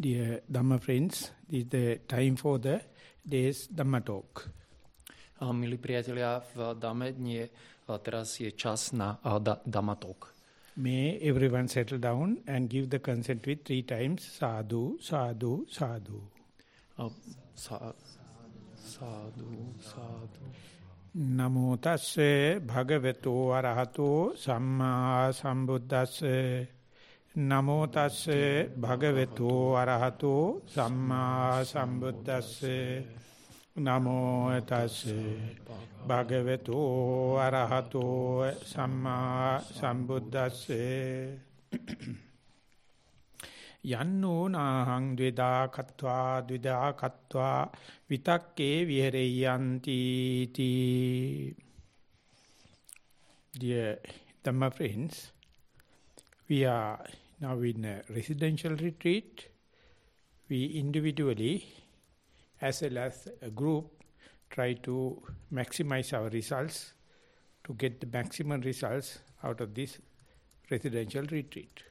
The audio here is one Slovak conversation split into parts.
Dear Dhamma friends, this is the time for the day's Dhamma talk. Milí priatelia, v Dame dnie a teraz je čas na da, Dhamma talk. May everyone settle down and give the consent with three times sadhu, sadhu, sadhu. A, sa, sádu, sádu. Namo tasse bhagavato arahato samma sambuddhasse. නමෝ තස්සේ භගවතු අරහතෝ සම්මා සම්බුද්දස්සේ. නමෝ තස්සේ භගවතු අරහතෝ සම්මා සම්බුද්දස්සේ. යන්නෝ නාහං ද්වේදා කତ୍වා ද්විදා කତ୍වා විතක්කේ විහෙරේ යන්ති තී. Dear Dhamma friends we are now in a residential retreat. We individually, as well as a group, try to maximize our results to get the maximum results out of this residential retreat.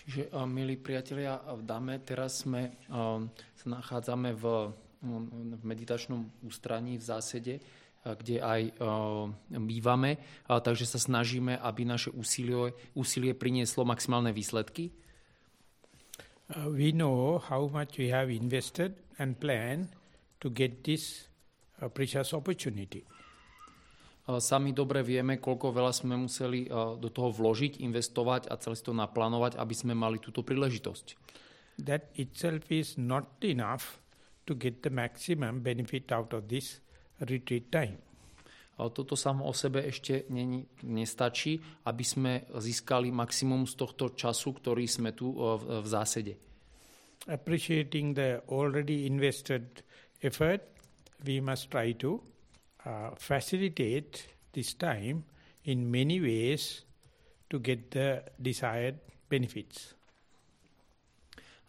Čiže, uh, milí priatelia, v Dame teraz sme, uh, sa nachádzame v, v meditačnom ústraní v zásede, uh, kde aj uh, bývame, takže sa snažíme, aby naše úsilie, úsilie prinieslo maximálne výsledky. Uh, we know how much we have invested and planned to get this uh, precious opportunity. Sami dobre vieme, koľko veľa sme museli do toho vložiť, investovať a celé to naplánovať, aby sme mali túto príležitosť. That itself is not enough to get the maximum benefit out of this retreat time. Ale toto samo o sebe ešte není, nestačí, aby sme získali maximum z tohto času, ktorý sme tu v, v zásede. Appreciating the already invested effort, we must try to uh, facilitate this time in many ways to get the desired benefits.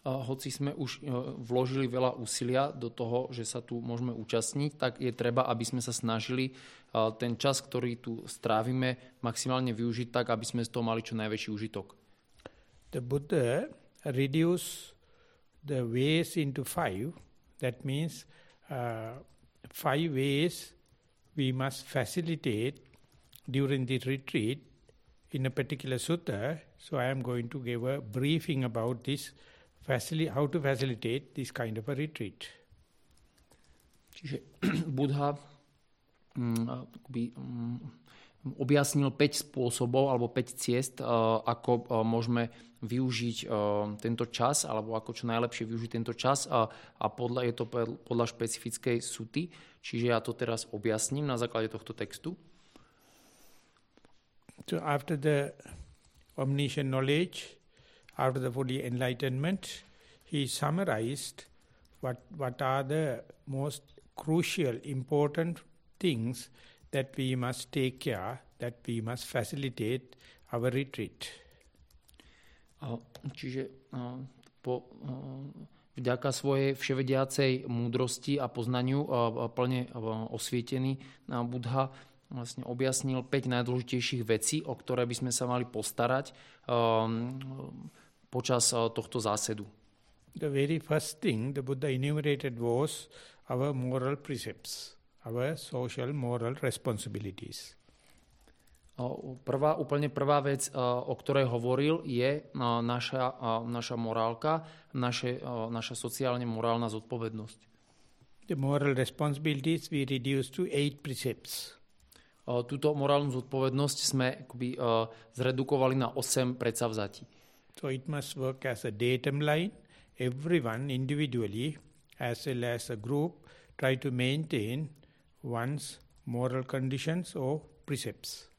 Hoci sme už uh, vložili veľa úsilia do toho, že sa tu môžeme účastniť, tak je treba, aby sme sa snažili uh, ten čas, ktorý tu strávime, maximálne využiť tak, aby sme z toho mali čo najväčší užitok. The Buddha reduce the ways into five. That means uh, five ways we must facilitate during the retreat in a particular sutta. So I am going to give a briefing about this, how to facilitate this kind of a retreat. Čiže Buddha um, um, objasnil 5 spôsobov alebo 5 ciest, ako môžeme využiť tento čas alebo ako čo najlepšie využiť tento čas a, a podľa, je to podľa špecifickej suty. Čiže ja to teraz objasním na základe tohto textu. So after the omniscient knowledge, after the fully enlightenment, he summarized what, what are the most crucial, important things that we must take care, that we must facilitate our retreat. čiže po vďaka svojej vševediacej múdrosti a poznaniu plne osvietený Budha vlastne objasnil 5 najdôležitejších vecí, o ktoré by sme sa mali postarať počas uh, tohto zásedu. The very first thing the Buddha enumerated was our moral precepts, our social moral responsibilities. Prvá, úplne prvá vec, o ktorej hovoril, je naša, naša morálka, naše, naša sociálne morálna zodpovednosť. The moral responsibilities we reduce to eight precepts. Túto morálnu zodpovednosť sme akoby, zredukovali na 8 predsavzatí. So it must work as a datum line. Everyone individually as well as a group try to maintain one's moral conditions or precepts.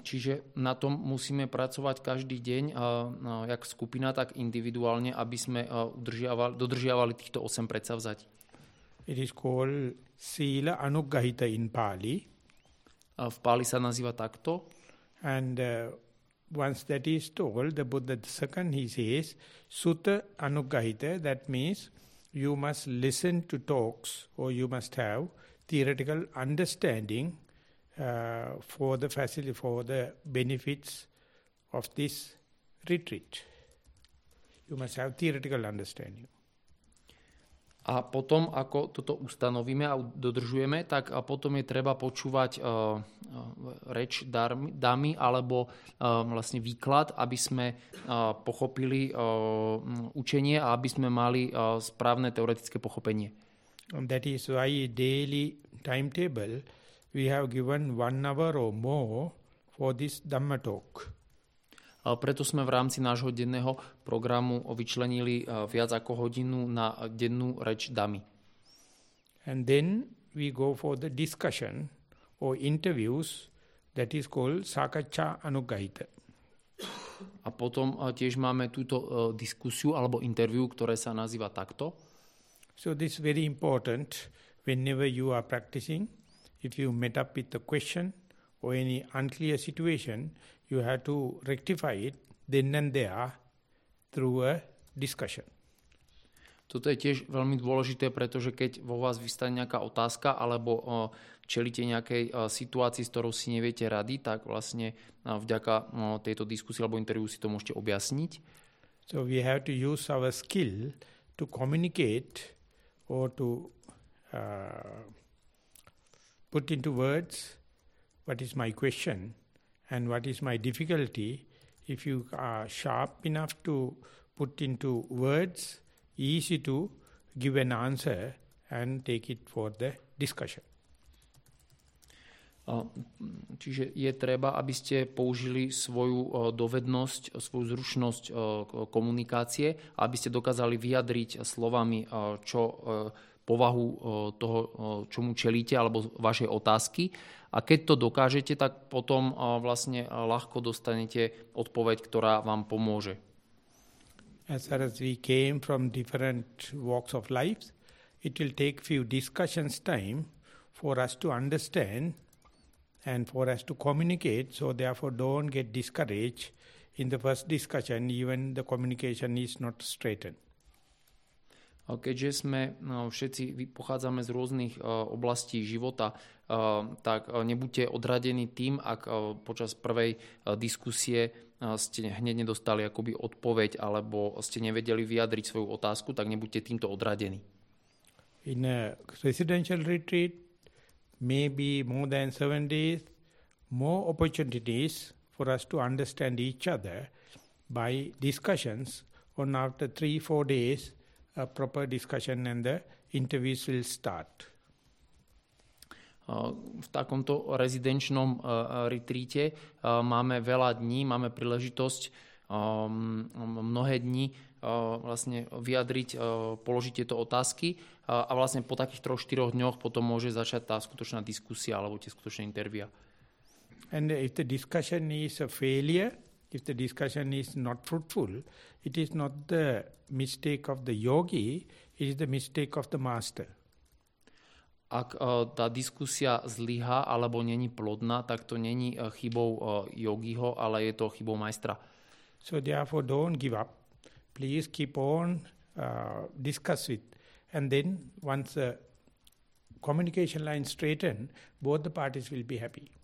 Čiže na tom musíme pracovať každý deň, jak skupina, tak individuálne, aby sme udržiavali, dodržiavali týchto 8 predsavzatí. It is called Sila Anuggahita in Pali. V Pali sa nazýva takto. And uh, once that is told, the Buddha, the second he says, Sutta Anuggahita, that means you must listen to talks or you must have theoretical understanding uh, for the facility, for the benefits of this retreat. You must have theoretical understanding. A potom, ako toto ustanovíme a dodržujeme, tak potom je treba počúvať uh, uh, reč dámy alebo uh, vlastne výklad, aby sme pochopili učenie a aby sme mali správne teoretické pochopenie. That is why daily timetable we have given one hour or more for this Dhamma talk. Preto sme v rámci nášho denného programu vyčlenili viac ako hodinu na dennú reč damy. And then we go for the discussion or interviews that is called Sakacha Anugahita. A potom tiež máme túto diskusiu alebo interview, ktoré sa nazýva takto. So this is very important whenever you are practicing. If you met up with a question or any unclear situation, you have to rectify it then and there through a discussion. Toto je tiež veľmi dôležité, pretože keď vo vás vystane nejaká otázka alebo čelíte nejakej situácii, s ktorou si neviete rady, tak vlastne vďaka tejto diskusii alebo interviu si to môžete objasniť. So we have to use our skill to communicate or to uh, put into words what is my question and what is my difficulty, if you are sharp enough to put into words, easy to give an answer and take it for the discussion. Čiže je treba, aby ste použili svoju dovednosť, svoju zručnosť komunikácie, aby ste dokázali vyjadriť slovami, čo povahu toho, čomu čelíte, alebo vašej otázky a keď to dokážete, tak potom vlastne ľahko dostanete odpoveď, ktorá vám pomôže. As far as we came from different walks of life, it will take few discussions time for us to understand and for us to communicate. So therefore don't get discouraged in the first discussion, even the communication is not straightened. Keďže sme no, všetci pochádzame z rôznych oblastí života, tak nebuďte odradení tým, ak počas prvej diskusie ste hneď nedostali akoby odpoveď alebo ste nevedeli vyjadriť svoju otázku, tak nebuďte týmto odradení. In a residential retreat, maybe more than seven days, more opportunities for us to understand each other by discussions on after three, four days, a proper discussion and the interviews will start. V takomto rezidenčnom retríte máme veľa dní, máme príležitosť mnohé dní vlastne vyjadriť, položiť tieto otázky a vlastne po takých troch, štyroch dňoch potom môže začať tá skutočná diskusia alebo tie skutočné intervia. And if the discussion is a failure, if the discussion is not fruitful, it is not the mistake of the yogi, it is the mistake of the master. Ak uh, tá diskusia zlyha alebo není plodná, tak to není uh, chybou uh, yogiho, ale je to chybou majstra. So therefore don't give up. Please keep on uh, discuss it. And then once the communication line straighten, both the parties will be happy.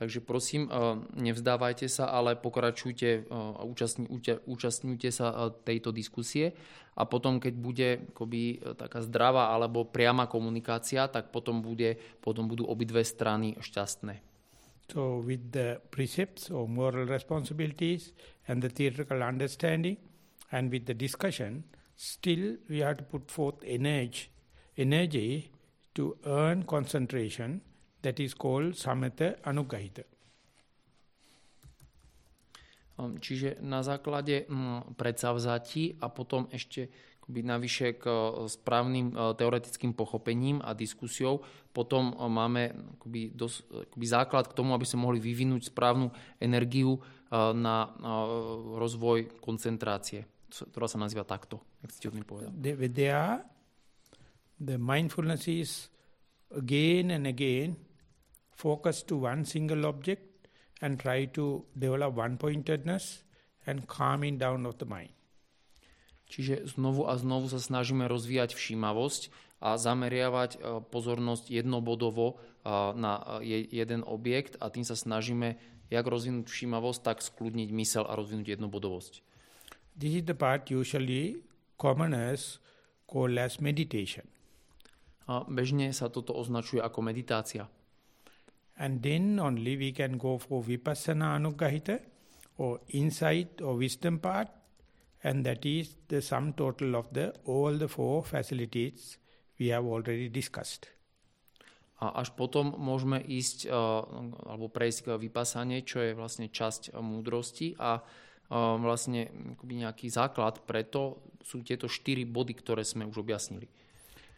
Takže prosím, eh, nevzdávajte sa, ale pokračujte a eh, účastňujte sa eh, tejto diskusie a potom, keď bude akoby, taká zdravá alebo priama komunikácia, tak potom, bude, potom budú obidve strany šťastné. So with the precepts or moral responsibilities and the theoretical understanding and with the discussion, still we have to put forth energy, energy to earn concentration That is called samata anugahita. Um, čiže na základe mm, predsavzatí a potom ešte akoby navyše k uh, správnym uh, teoretickým pochopením a diskusiou, potom uh, máme akoby dos, akoby základ k tomu, aby sme mohli vyvinúť správnu energiu na rozvoj koncentrácie, ktorá sa nazýva takto, ak ste tým povedal. There, the mindfulness is again and again focus to one single object and try to develop one-pointedness and calming down of the mind. Čiže znovu a znovu sa snažíme rozvíjať všímavosť a zameriavať e, pozornosť jednobodovo e, na e, jeden objekt a tým sa snažíme jak rozvinúť všímavosť, tak skľudniť mysel a rozvinúť jednobodovosť. This is the part usually commoners call as meditation. A bežne sa toto označuje ako meditácia. And then only we can go for vipassana anuggahita or insight or wisdom part and that is the sum total of the all the four facilities we have already discussed. A až potom môžeme ísť uh, alebo prejsť k vypasanie, čo je vlastne časť uh, múdrosti a uh, vlastne nejaký základ, preto sú tieto štyri body, ktoré sme už objasnili.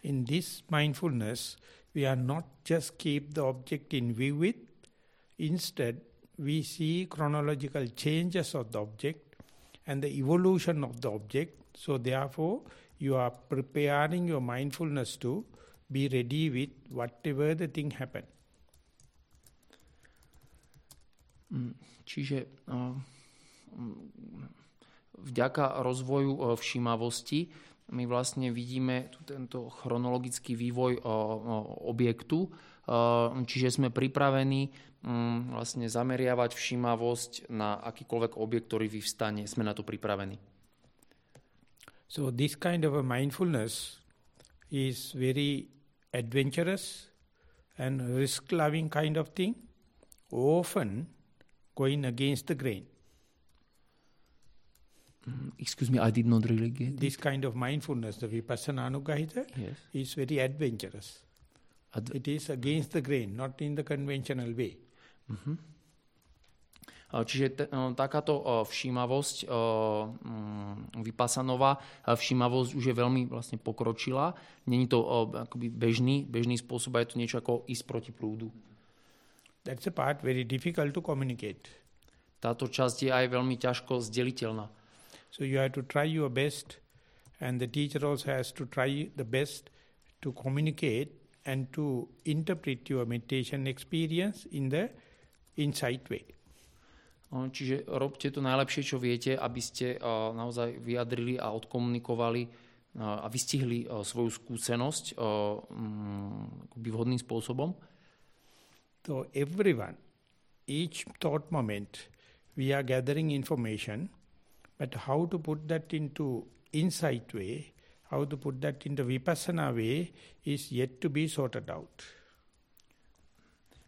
In this mindfulness, we are not just keep the object in view with, instead we see chronological changes of the object and the evolution of the object. So therefore, you are preparing your mindfulness to be ready with whatever the thing happen. Mm, čiže uh, vďaka rozvoju uh, všímavosti my vlastne vidíme tento chronologický vývoj objektu, čiže sme pripravení um, vlastne zameriavať všímavosť na akýkoľvek objekt, ktorý vyvstane. Sme na to pripravení. So this kind of a mindfulness is very adventurous and risk-loving kind of thing, often going against the grain. Mm, excuse me, I did not really get This kind of mindfulness, the vipassana anugahita, yes. is very adventurous. Ad- it is against the grain, not in the conventional way. Mm-hmm. Čiže t- takáto všímavosť, mm, vypasanová všímavosť už je veľmi vlastne pokročila. Není to akoby bežný, bežný spôsob, je to niečo ako ísť proti prúdu. That's a part very difficult to communicate. Táto časť je aj veľmi ťažko zdeliteľná. So you have to try your best and the teacher also has to try the best to communicate and to interpret your meditation experience in the insight way. Čiže robte to najlepšie, čo viete, aby ste eh, naozaj vyjadrili a odkomunikovali eh, a vystihli eh, svoju skúsenosť mm, vhodným spôsobom. So everyone, each thought moment, we are gathering information, but how to put that into insight way, how to put that into vipassana way is yet to be sorted out.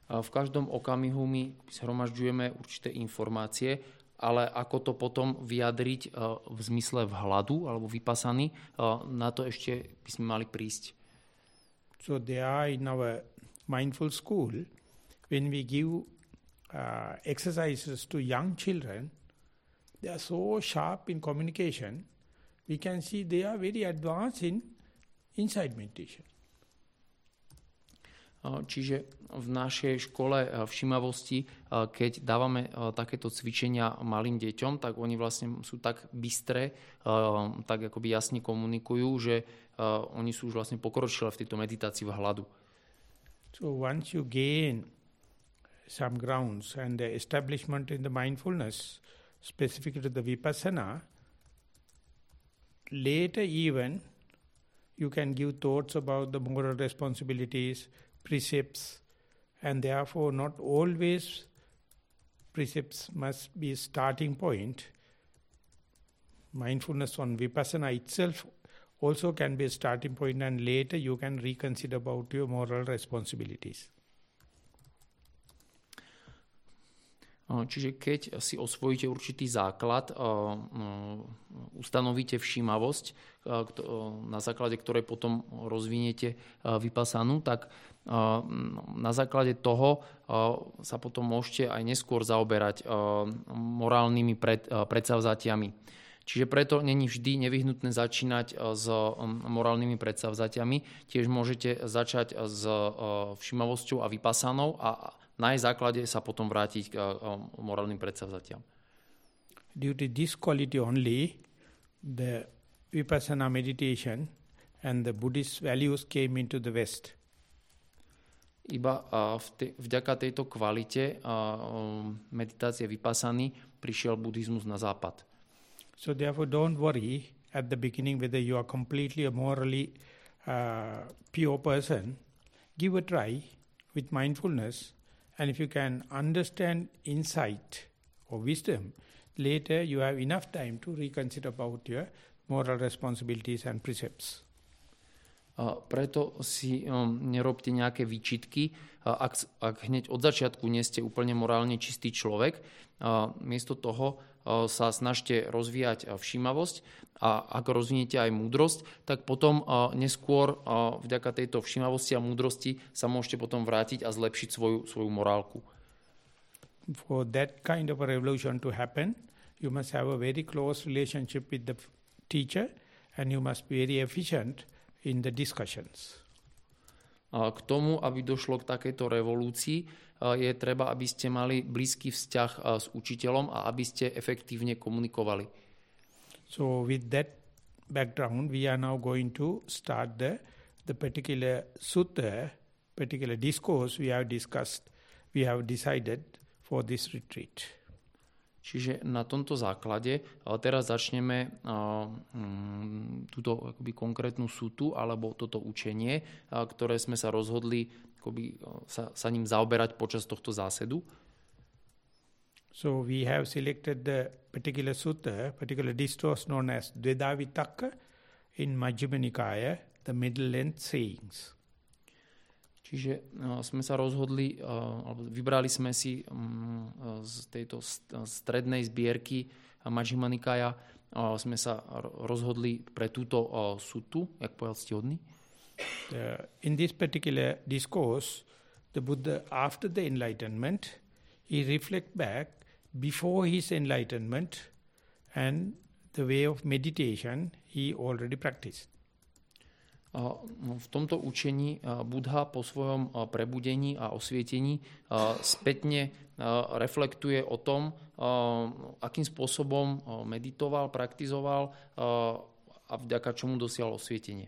V každom okamihu my zhromažďujeme určité informácie, ale ako to potom vyjadriť v zmysle vhľadu alebo vypasaný, na to ešte by sme mali prísť. So they are in our mindful school, when we give uh, exercises to young children, they are so sharp in communication, we can see they are very advanced in inside meditation. Čiže v našej škole všímavosti, keď dávame takéto cvičenia malým deťom, tak oni vlastne sú tak bystré, tak akoby jasne komunikujú, že oni sú už vlastne pokročilé v tejto meditácii v hľadu. So once you gain some grounds and the establishment in the mindfulness specific to the vipassana, later even you can give thoughts about the moral responsibilities, precepts and therefore not always precepts must be starting point. Mindfulness on vipassana itself also can be a starting point and later you can reconsider about your moral responsibilities. Čiže keď si osvojíte určitý základ, ustanovíte všímavosť, na základe ktorej potom rozviniete vypasanú, tak na základe toho sa potom môžete aj neskôr zaoberať morálnymi pred, predsavzatiami. Čiže preto není vždy nevyhnutné začínať s morálnymi predsavzatiami. Tiež môžete začať s všímavosťou a vypasanou a na jej základe sa potom vrátiť k morálnym predsavzatiam. Due to this quality only, the vipassana meditation and the Buddhist values came into the West. Iba v te, vďaka tejto kvalite meditácie vypasany prišiel buddhizmus na západ. So therefore don't worry at the beginning whether you are completely a morally uh, pure person. Give a try with mindfulness And if you can understand insight or wisdom, later you have enough time to reconsider about your moral responsibilities and precepts. A preto si um, nerobte nejaké výčitky, ak, ak hneď od začiatku nie ste úplne morálne čistý človek. A miesto toho sa snažte rozvíjať všímavosť a ak rozviniete aj múdrosť, tak potom neskôr vďaka tejto všímavosti a múdrosti sa môžete potom vrátiť a zlepšiť svoju, svoju morálku. For that kind of a revolution to happen, you must have a very close relationship with the teacher and you must be very efficient in the discussions. A k tomu, aby došlo k takejto revolúcii, je treba, aby ste mali blízky vzťah s učiteľom a aby ste efektívne komunikovali. So with that background, we are now going to start the, the particular sutta, particular discourse we have discussed, we have decided for this retreat. Čiže na tomto základe teraz začneme mm, túto akoby konkrétnu sútu alebo toto učenie, ktoré sme sa rozhodli akoby, sa, sa ním zaoberať počas tohto zásedu. So we have selected the particular sutta, particular discourse known as Dvedavitaka in Majjhima Nikaya, the middle length sayings. Čiže uh, sme sa rozhodli, uh, alebo vybrali sme si um, z tejto strednej zbierky Majjhima Nikaya, uh, sme sa rozhodli pre túto uh, sutu, jak povedal hodný. Uh, in this particular discourse, the Buddha, after the enlightenment, he reflect back before his enlightenment and the way of meditation he already practiced. v tomto učení Budha po svojom prebudení a osvietení spätne reflektuje o tom, akým spôsobom meditoval, praktizoval a vďaka čomu dosiahol osvietenie.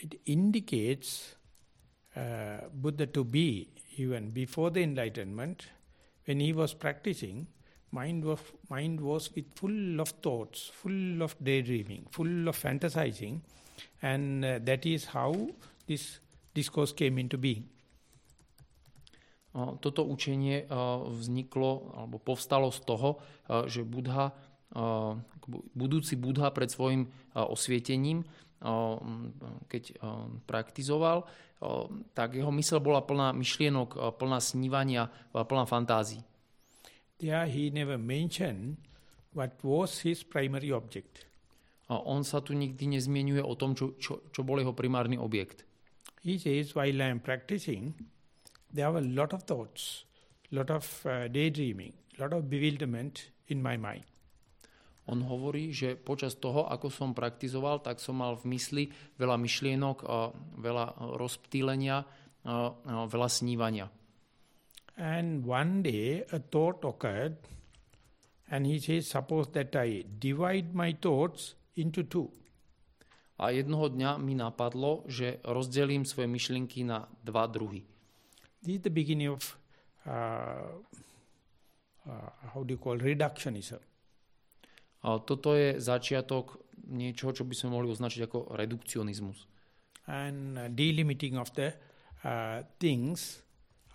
It indicates uh, Buddha to be, even before the enlightenment, when he was practicing, mind was, mind was with full of thoughts, full of daydreaming, full of fantasizing, And uh, that is how this discourse came into being. Toto učenie vzniklo alebo povstalo z toho, že Budha, budúci Budha pred svojim osvietením, keď praktizoval, tak jeho mysl bola plná myšlienok, plná snívania, plná fantází. Yeah, he never mentioned what was his primary object. A on sa tu nikdy nezmienuje o tom, čo, čo, čo bol jeho primárny objekt. He says, while I am practicing, there are a lot of thoughts, lot of uh, daydreaming, lot of bewilderment in my mind. On hovorí, že počas toho, ako som praktizoval, tak som mal v mysli veľa myšlienok, a veľa rozptýlenia, veľa snívania. And one day a thought occurred and he says, suppose that I divide my thoughts into two. A jednoho dňa mi napadlo, že rozdelím svoje myšlienky na dva druhy. This is the beginning of uh, uh, how do you call reductionism. Toto je začiatok niečoho, čo by sme mohli označiť ako redukcionizmus. And delimiting of the uh, things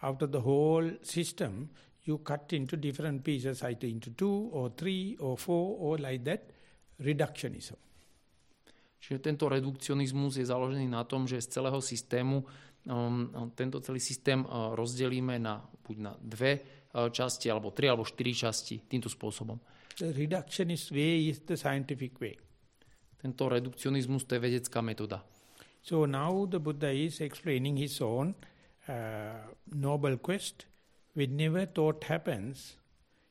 out of the whole system, you cut into different pieces, either into two or three or four or like that reductionism. Čiže tento redukcionizmus je založený na tom, že z celého systému um, tento celý systém uh, rozdelíme na buď na dve uh, časti, alebo tri, alebo štyri časti týmto spôsobom. The reductionist way is the scientific way. Tento redukcionizmus to je vedecká metóda. So now the Buddha is explaining his own uh, noble quest. Whenever thought happens,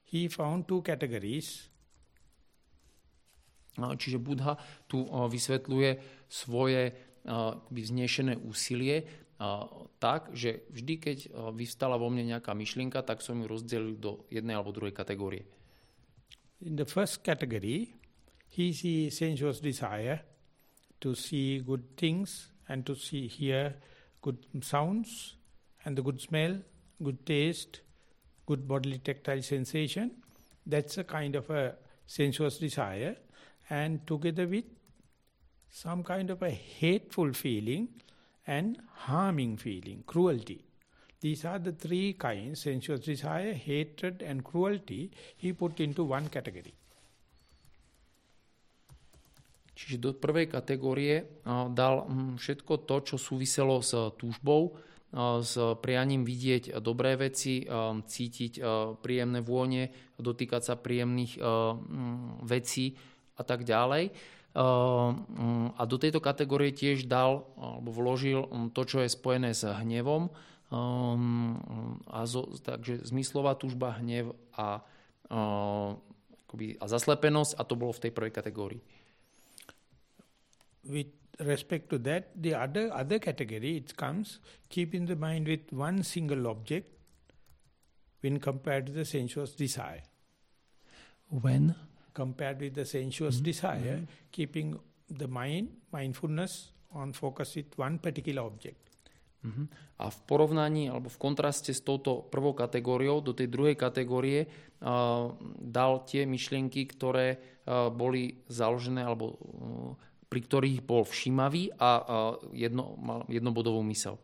he found two categories Čiže Budha tu vysvetľuje svoje vznešené úsilie tak, že vždy, keď vyvstala vo mne nejaká myšlienka, tak som ju rozdelil do jednej alebo druhej kategórie. In the first category, he sees sensuous desire to see good things and to see hear good sounds and the good smell, good taste, good bodily tactile sensation. That's a kind of a sensuous desire. and together with some kind of a hateful feeling and harming feeling, cruelty. These are the three kinds, sensuous desire, hatred and cruelty, he put into one category. Čiže do prvej kategórie dal hm, všetko to, čo súviselo s túžbou, s prianím vidieť dobré veci, cítiť príjemné vône, dotýkať sa príjemných hm, vecí a tak ďalej. Hm, a do tejto kategórie tiež dal alebo vložil to, čo je spojené s hnevom, a zo, takže zmyslová túžba, hnev a, a zaslepenosť a to bolo v tej prvej kategórii with respect to that, the other other category, it comes keeping the mind with one single object when compared to the sensuous desire. When? Compared with the sensuous mm -hmm. desire, mm -hmm. keeping the mind, mindfulness on focus with one particular object. -hmm. A v porovnaní alebo v kontraste s touto prvou kategóriou do tej druhej kategórie uh, dal tie myšlienky, ktoré uh, boli založené alebo uh, pri ktorých bol všímavý a jedno, mal jednobodovú mysel.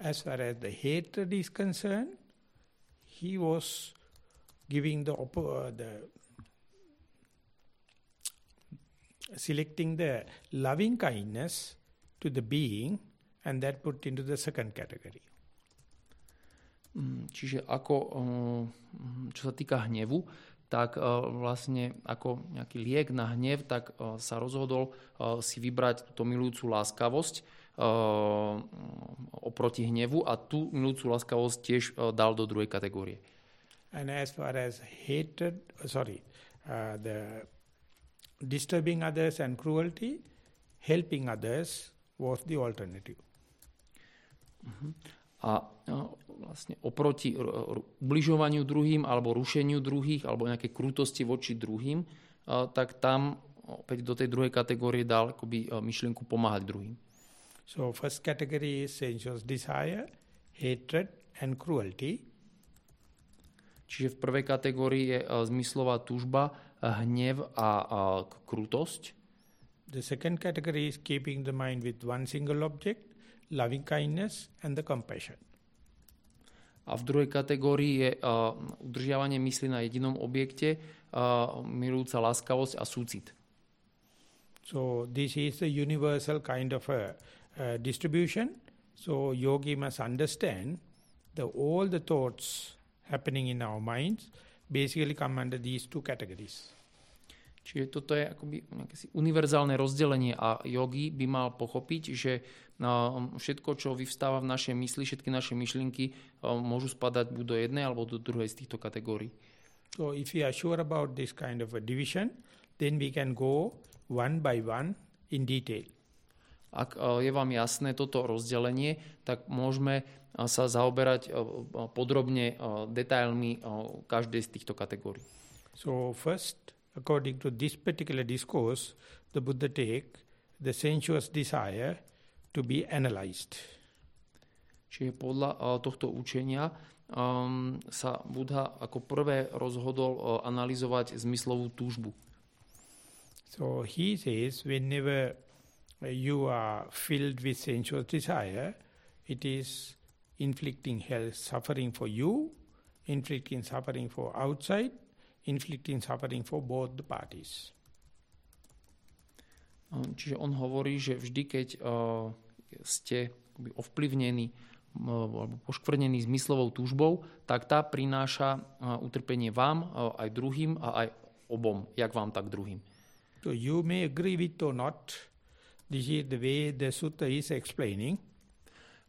As far as the hatred is concerned, he was giving the, uh, the selecting the loving kindness to the being and that put into the second category. Mm, čiže ako, um, čo sa týka hnevu, tak e, vlastne ako nejaký liek na hnev, tak e, sa rozhodol si vybrať túto milujúcu láskavosť oproti hnevu a tú milujúcu láskavosť tiež dal do druhej kategórie. And as far as hatred, sorry, uh, the disturbing others and cruelty, helping others was the alternative. A vlastne oproti ubližovaniu druhým alebo rušeniu druhých alebo nejaké krutosti voči druhým, tak tam opäť do tej druhej kategórie dal akoby myšlienku pomáhať druhým. So first category is sensuous desire, hatred and cruelty. Čiže v prvej kategórii je zmyslová túžba, hnev a, a krutosť. The second category is keeping the mind with one single object, loving kindness and the compassion. A v druhej kategórii je uh, udržiavanie mysli na jedinom objekte, uh, milujúca láskavosť a súcit. So this is a universal kind of a uh, distribution. So yogi must understand that all the thoughts happening in our minds basically come under these two categories. Čiže toto je akoby univerzálne rozdelenie a yogi by mal pochopiť, že všetko, čo vyvstáva v našej mysli, všetky naše myšlienky môžu spadať buď do jednej alebo do druhej z týchto kategórií. So if we are sure about this kind of a division, then we can go one by one in detail. Ak je vám jasné toto rozdelenie, tak môžeme sa zaoberať podrobne detailmi každej z týchto kategórií. So first, according to this particular discourse, the Buddha take the sensuous desire to be analyzed. Čiže podľa uh, tohto učenia um, sa Buddha ako prvé rozhodol uh, analyzovať zmyslovú túžbu. So he says whenever you are filled with sensuous desire, it is inflicting health suffering for you, inflicting suffering for outside, inflicting suffering for both the parties. Čiže on hovorí, že vždy, keď uh, ste ovplyvnení alebo poškvrnení zmyslovou túžbou, tak tá prináša utrpenie vám, aj druhým a aj obom, jak vám, tak druhým. So you may agree with or not, this is the way the sutta is explaining.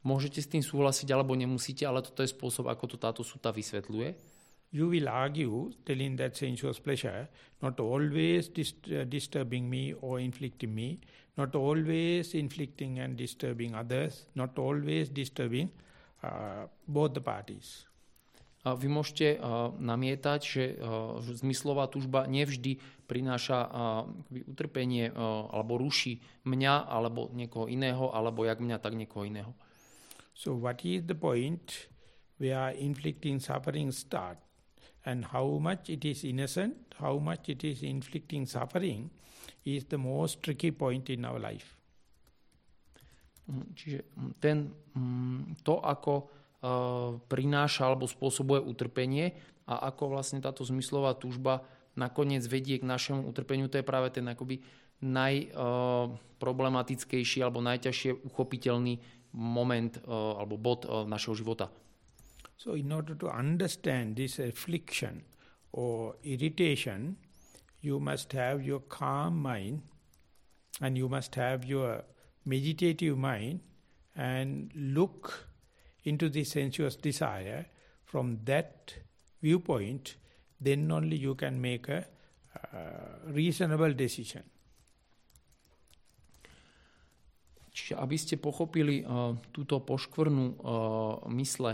Môžete s tým súhlasiť alebo nemusíte, ale toto je spôsob, ako to táto suta vysvetľuje you will argue, telling that sensuous pleasure, not always dist uh, disturbing me or inflicting me, not always inflicting and disturbing others, not always disturbing uh, both the parties. A vy môžete uh, namietať, že uh, zmyslová tužba nevždy prináša uh, utrpenie uh, alebo ruší mňa alebo niekoho iného, alebo jak mňa, tak niekoho iného. So what is the point where inflicting suffering start? And how much it is innocent, how much it is inflicting suffering is the most tricky point in our life. Mm, čiže mm, ten, mm, to, ako prináša alebo spôsobuje utrpenie a ako vlastne táto zmyslová túžba nakoniec vedie k našemu utrpeniu, to je práve ten akoby najproblematickejší alebo najťažšie uchopiteľný moment alebo bod našeho života. So in order to understand this affliction or irritation, you must have your calm mind and you must have your meditative mind and look into the sensuous desire from that viewpoint, then only you can make a uh, reasonable decision. Čiže aby ste pochopili uh, túto poškvrnu uh, mysle,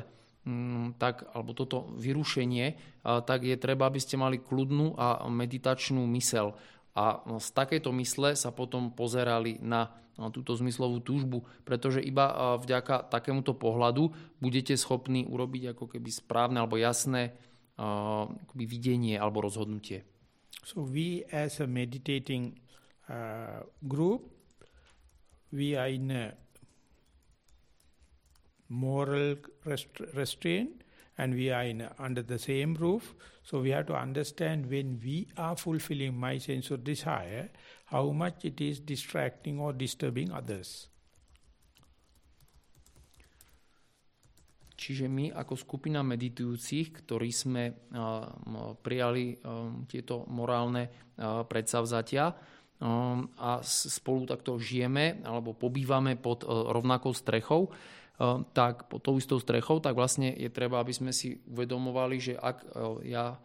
tak, alebo toto vyrušenie, tak je treba, aby ste mali kľudnú a meditačnú mysel. A z takejto mysle sa potom pozerali na túto zmyslovú túžbu, pretože iba vďaka takémuto pohľadu budete schopní urobiť ako keby správne alebo jasné akoby videnie alebo rozhodnutie. So we as a meditating uh, group, we are in a moral rest restraint and we are in under the same roof. So we have to understand when we are fulfilling my sense of desire, how much it is distracting or disturbing others. Čiže my ako skupina meditujúcich, ktorí sme prijali tieto morálne predsavzatia a spolu takto žijeme alebo pobývame pod rovnakou strechou, tak pod tou istou strechou, tak vlastne je treba, aby sme si uvedomovali, že ak uh, ja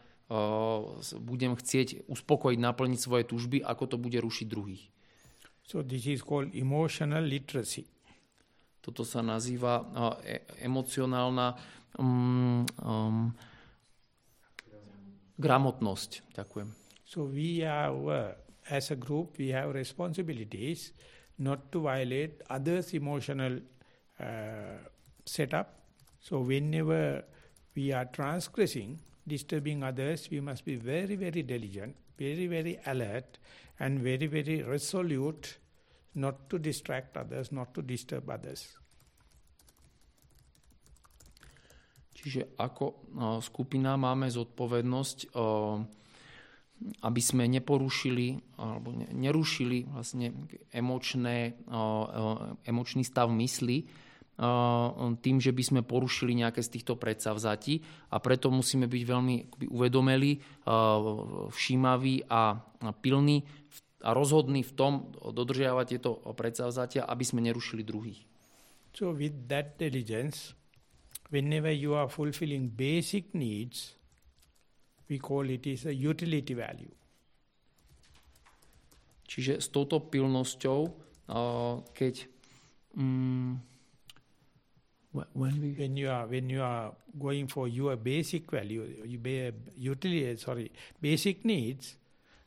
budem chcieť uspokojiť, naplniť svoje túžby, ako to bude rušiť druhých. So this is called emotional literacy. Toto sa nazýva e- emocionálna um, um, gramotnosť. Ďakujem. So we have, uh, as a group, we have responsibilities not to violate others' emotional Uh, setup. So whenever we are transgressing, disturbing others, we must be very, very diligent, very, very alert, and very, very resolute not to distract others, not to disturb others. Čiže ako skupina máme zodpovednosť, eh, aby sme neporušili alebo nerušili vlastne emočné, emočný stav mysli, tým, že by sme porušili nejaké z týchto predsavzatí a preto musíme byť veľmi uvedomelí, všímaví a pilní a rozhodní v tom dodržiavať tieto predsavzatia, aby sme nerušili druhých. So with that diligence, whenever you are fulfilling basic needs, we call it is a utility value. Čiže s touto pilnosťou, keď um, when, we when you are when you are going for your basic value, you be, utility sorry basic needs,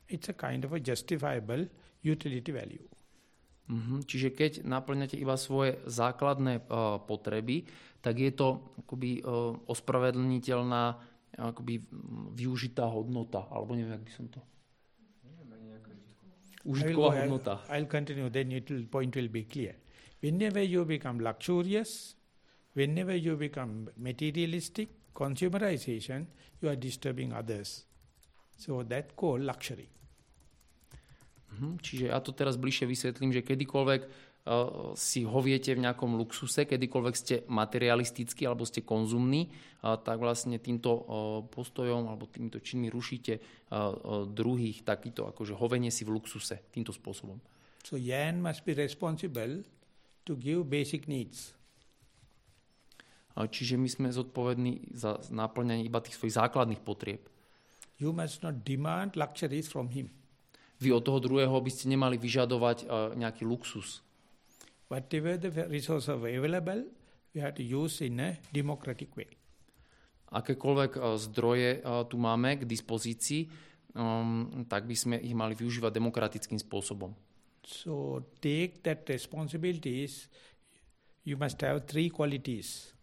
it's a kind of a justifiable utility value. Mm-hmm. Čiže keď naplňate iba svoje základné uh, potreby, tak je to akoby uh, ospravedlniteľná akoby využitá hodnota, alebo neviem, jak by som to... Užitková hodnota. I'll, I'll continue, then it will, point will be clear. Whenever you become luxurious, Whenever you become materialistic, consumerization, you are disturbing others. So that called luxury. Mhm, čiže ja to teraz bližšie vysvetlím, že kedykoľvek si hoviete v nejakom luxuse, kedykoľvek ste materialistickí alebo ste konzumní, uh, tak vlastne týmto uh, postojom alebo týmto činmi rušíte uh, uh, druhých, takýto akože hovenie si v luxuse týmto spôsobom. So Yan must be responsible to give basic needs. Čiže my sme zodpovední za náplňanie iba tých svojich základných potrieb. You must not demand luxuries from him. Vy od toho druhého by ste nemali vyžadovať uh, nejaký luxus. Whatever the resources are available, we have to use in a democratic way. Akékoľvek uh, zdroje uh, tu máme k dispozícii, um, tak by sme ich mali využívať demokratickým spôsobom. So take that responsibilities, you must have three qualities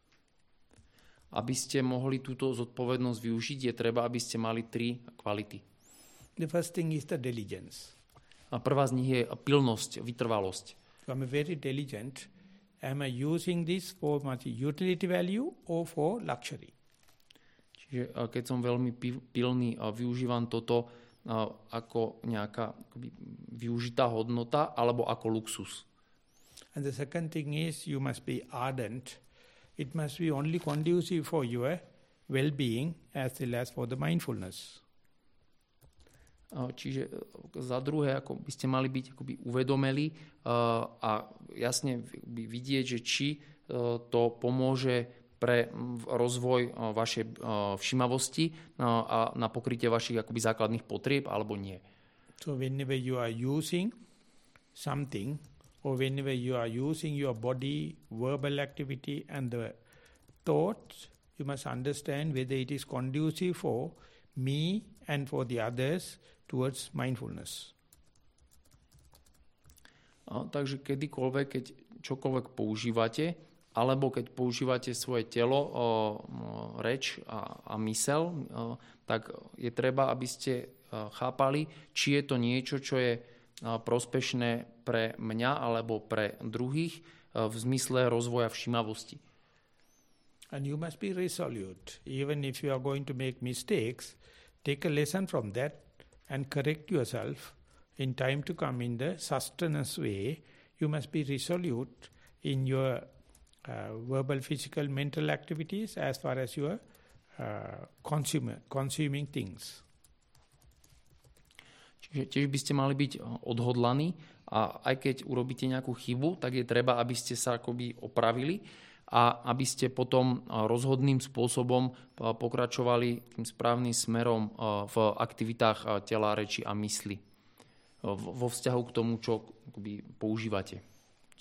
aby ste mohli túto zodpovednosť využiť, je treba, aby ste mali tri kvality. The first thing is the diligence. A prvá z nich je pilnosť, vytrvalosť. I'm very diligent am I using this for much utility value or for luxury? Čiže eh, keď som veľmi pilný a využívam toto eh, ako nejaká akoby, využitá hodnota alebo ako luxus. And the second thing is you must be ardent. It must be only conducive for your well-being as well as for the mindfulness. Čiže e, za druhé, ako by ste mali byť akoby uvedomeli a jasne vidieť, že či e, to pomôže pre rozvoj vašej všimavosti a na pokrytie vašich akoby základných potrieb alebo nie. So whenever you are using something or whenever you are using your body, verbal activity and the thoughts, you must understand whether it is conducive for me and for the others towards mindfulness. A, takže kedykoľvek, keď čokoľvek používate, alebo keď používate svoje telo, o, reč a, a mysel, o, tak je treba, aby ste o, chápali, či je to niečo, čo je o, prospešné pre mňa alebo pre druhých o, v zmysle rozvoja všimavosti. And you must be resolute. Even if you are going to make mistakes, take a lesson from that and correct yourself in time to come in the sustenance way. You must be resolute in your uh, verbal, physical, mental activities as far as your uh, consumer, consuming things. Čiže tiež by ste mali byť odhodlaní a aj keď urobíte nejakú chybu, tak je treba, aby ste sa akoby opravili a aby ste potom rozhodným spôsobom pokračovali tým správnym smerom v aktivitách tela, reči a mysli vo vzťahu k tomu, čo používate.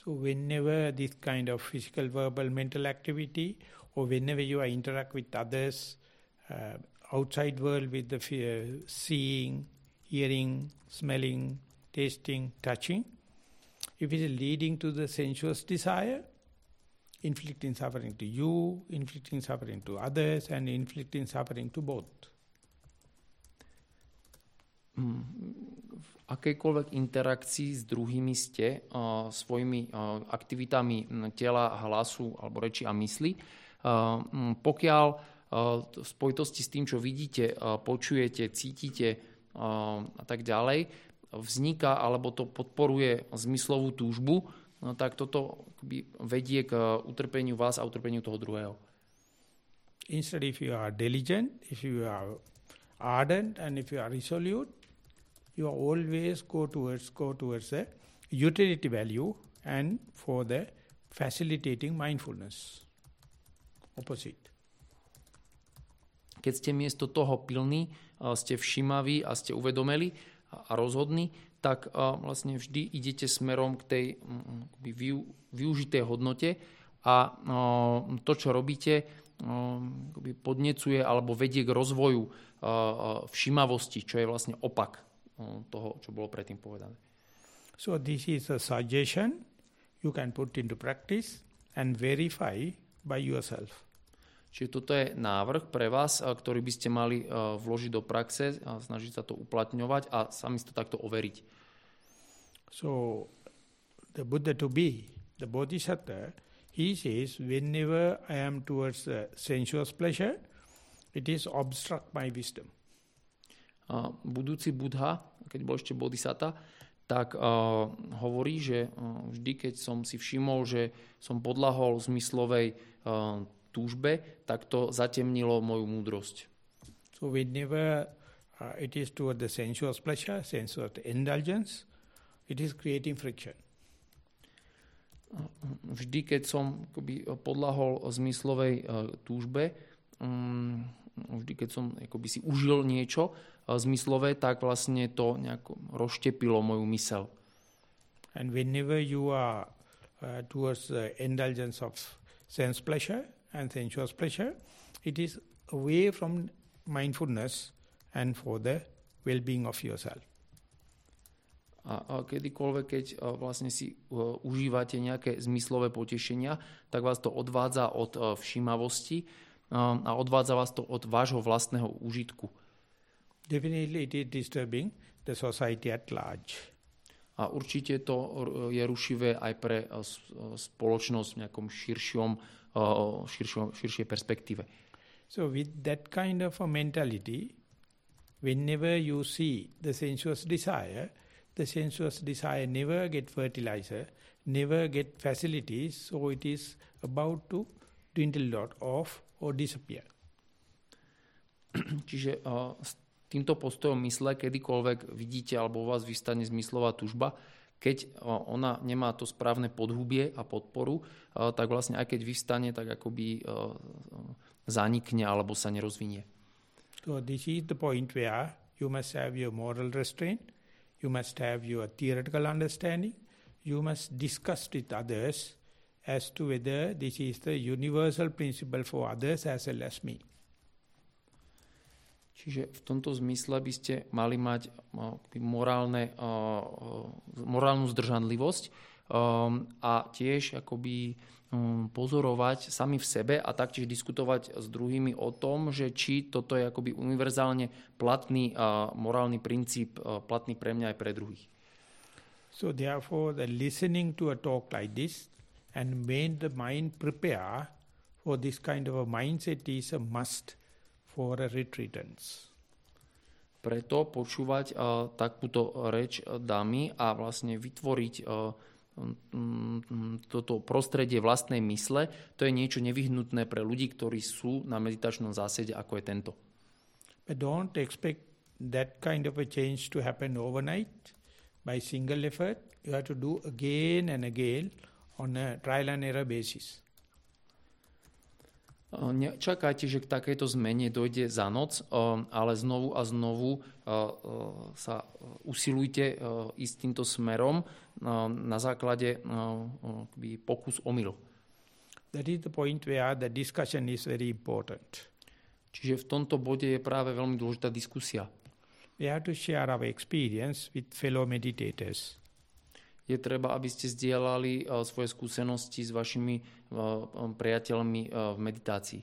So whenever this kind of physical, verbal, mental activity or whenever you interact with others, uh, outside world with the fear, seeing, hearing, smelling, tasting, touching, if it is leading to the sensuous desire, inflicting suffering to you, inflicting suffering to others, and inflicting suffering to both. V akejkoľvek interakcii s druhými ste uh, svojimi uh, aktivitami tela, hlasu alebo reči a mysli. Uh, pokiaľ v spojitosti s tým, čo vidíte, počujete, cítite a tak ďalej, vzniká alebo to podporuje zmyslovú túžbu, no tak toto vedie k utrpeniu vás a utrpeniu toho druhého. Instead, if you are diligent, if you are ardent and if you are resolute, you always go towards go towards the utility value and for the facilitating mindfulness. Opposite. Keď ste miesto toho pilní, ste všímaví a ste uvedomeli a rozhodní, tak vlastne vždy idete smerom k tej využitej hodnote a to, čo robíte, podnecuje alebo vedie k rozvoju všimavosti, čo je vlastne opak toho, čo bolo predtým povedané. So this is a suggestion you can put into practice and verify by yourself. Čiže toto je návrh pre vás, ktorý by ste mali vložiť do praxe a snažiť sa to uplatňovať a sami si to takto overiť. So, the Buddha to be, the Bodhisattva, he says, whenever I am towards sensuous pleasure, it is obstruct my wisdom. A budúci Buddha, keď bol ešte Bodhisatta, tak uh, hovorí, že uh, vždy, keď som si všimol, že som podlahol zmyslovej uh, túžbe, tak to zatemnilo moju múdrosť. So whenever uh, it is toward the sensuous pleasure, sensuous indulgence, it is creating friction. Vždy, keď som akoby, podlahol zmyslovej uh, túžbe, um, vždy, keď som akoby, si užil niečo uh, zmyslové, tak vlastne to nejako rozštepilo moju mysel. And whenever you are uh, towards the indulgence of sense pleasure and sensuous pleasure, it is away from mindfulness and for the well-being of yourself a, a kedykoľvek, keď a, vlastne si a, užívate nejaké zmyslové potešenia, tak vás to odvádza od a, všímavosti a, a odvádza vás to od vášho vlastného užitku. Definitely it is disturbing the society at large. A určite to je rušivé aj pre eh, eh, spoločnosť v nejakom širšom, eh, širšom, širšej perspektíve. So with that kind of a mentality, whenever you see the sensuous desire, the sensuous desire never get fertilizer, never get facilities, so it is about to dwindle off or disappear. Čiže uh, s týmto postojom mysle, kedykoľvek vidíte alebo u vás vystane zmyslová tužba, keď uh, ona nemá to správne podhubie a podporu, uh, tak vlastne aj keď vystane, tak akoby uh, zanikne alebo sa nerozvinie. So this is the point where you must have your moral restraint, you must have your theoretical understanding, you must discuss with others as to whether this is the universal principle for others as well as me. Čiže v tomto zmysle by ste mali mať morálne, morálnu zdržanlivosť a tiež akoby um, pozorovať sami v sebe a taktiež diskutovať s druhými o tom, že či toto je akoby univerzálne platný morálny princíp, platný pre mňa aj pre druhých. So therefore, the listening to a talk like this and made the mind prepare for this kind of a mindset is a must for retreatants. Preto počúvať uh, takúto reč dámy a vlastne vytvoriť uh, toto prostredie vlastnej mysle, to je niečo nevyhnutné pre ľudí, ktorí sú na meditačnom zásede, ako je tento. But don't expect that kind of a change to happen overnight by single effort, you have to do again and again on a trial and error basis. Nečakajte, že k takejto zmene dojde za noc, ale znovu a znovu sa usilujte ísť týmto smerom na základe pokus omyl. That is the point where the discussion is very important. Čiže v tomto bode je práve veľmi dôležitá diskusia. We have to share our experience with fellow meditators. Je treba, aby ste zdieľali uh, svoje skúsenosti s vašimi uh, priateľmi uh, v meditácii.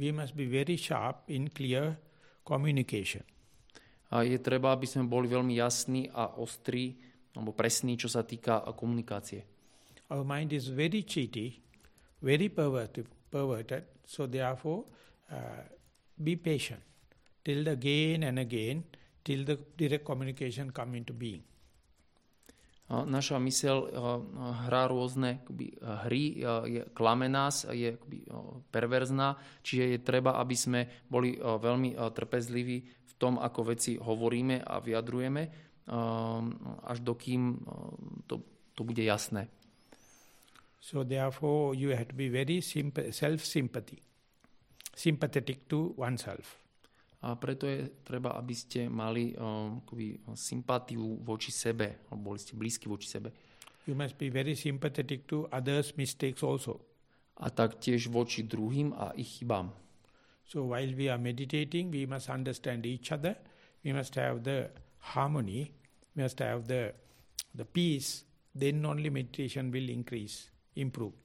We must be very sharp in clear communication. A je treba, aby sme boli veľmi jasní a ostrí, alebo presní, čo sa týka komunikácie. Our mind is very cheaty, very perverted, perverted so therefore uh, be patient till again and again till the direct communication come into being. Naša mysel hrá rôzne hry, je, klame nás, je perverzná, čiže je treba, aby sme boli veľmi trpezliví v tom, ako veci hovoríme a vyjadrujeme, až dokým to, to bude jasné. So therefore you have to be very self-sympathy, sympathetic to oneself. A preto je treba, aby ste mali um, sympatiu voči sebe, alebo boli ste blízki voči sebe. You must be very sympathetic to others' mistakes also. A taktiež voči druhým a ich chybám. So while we are meditating, we must understand each other. We must have the harmony. We must have the, the peace. Then only meditation will increase, improve.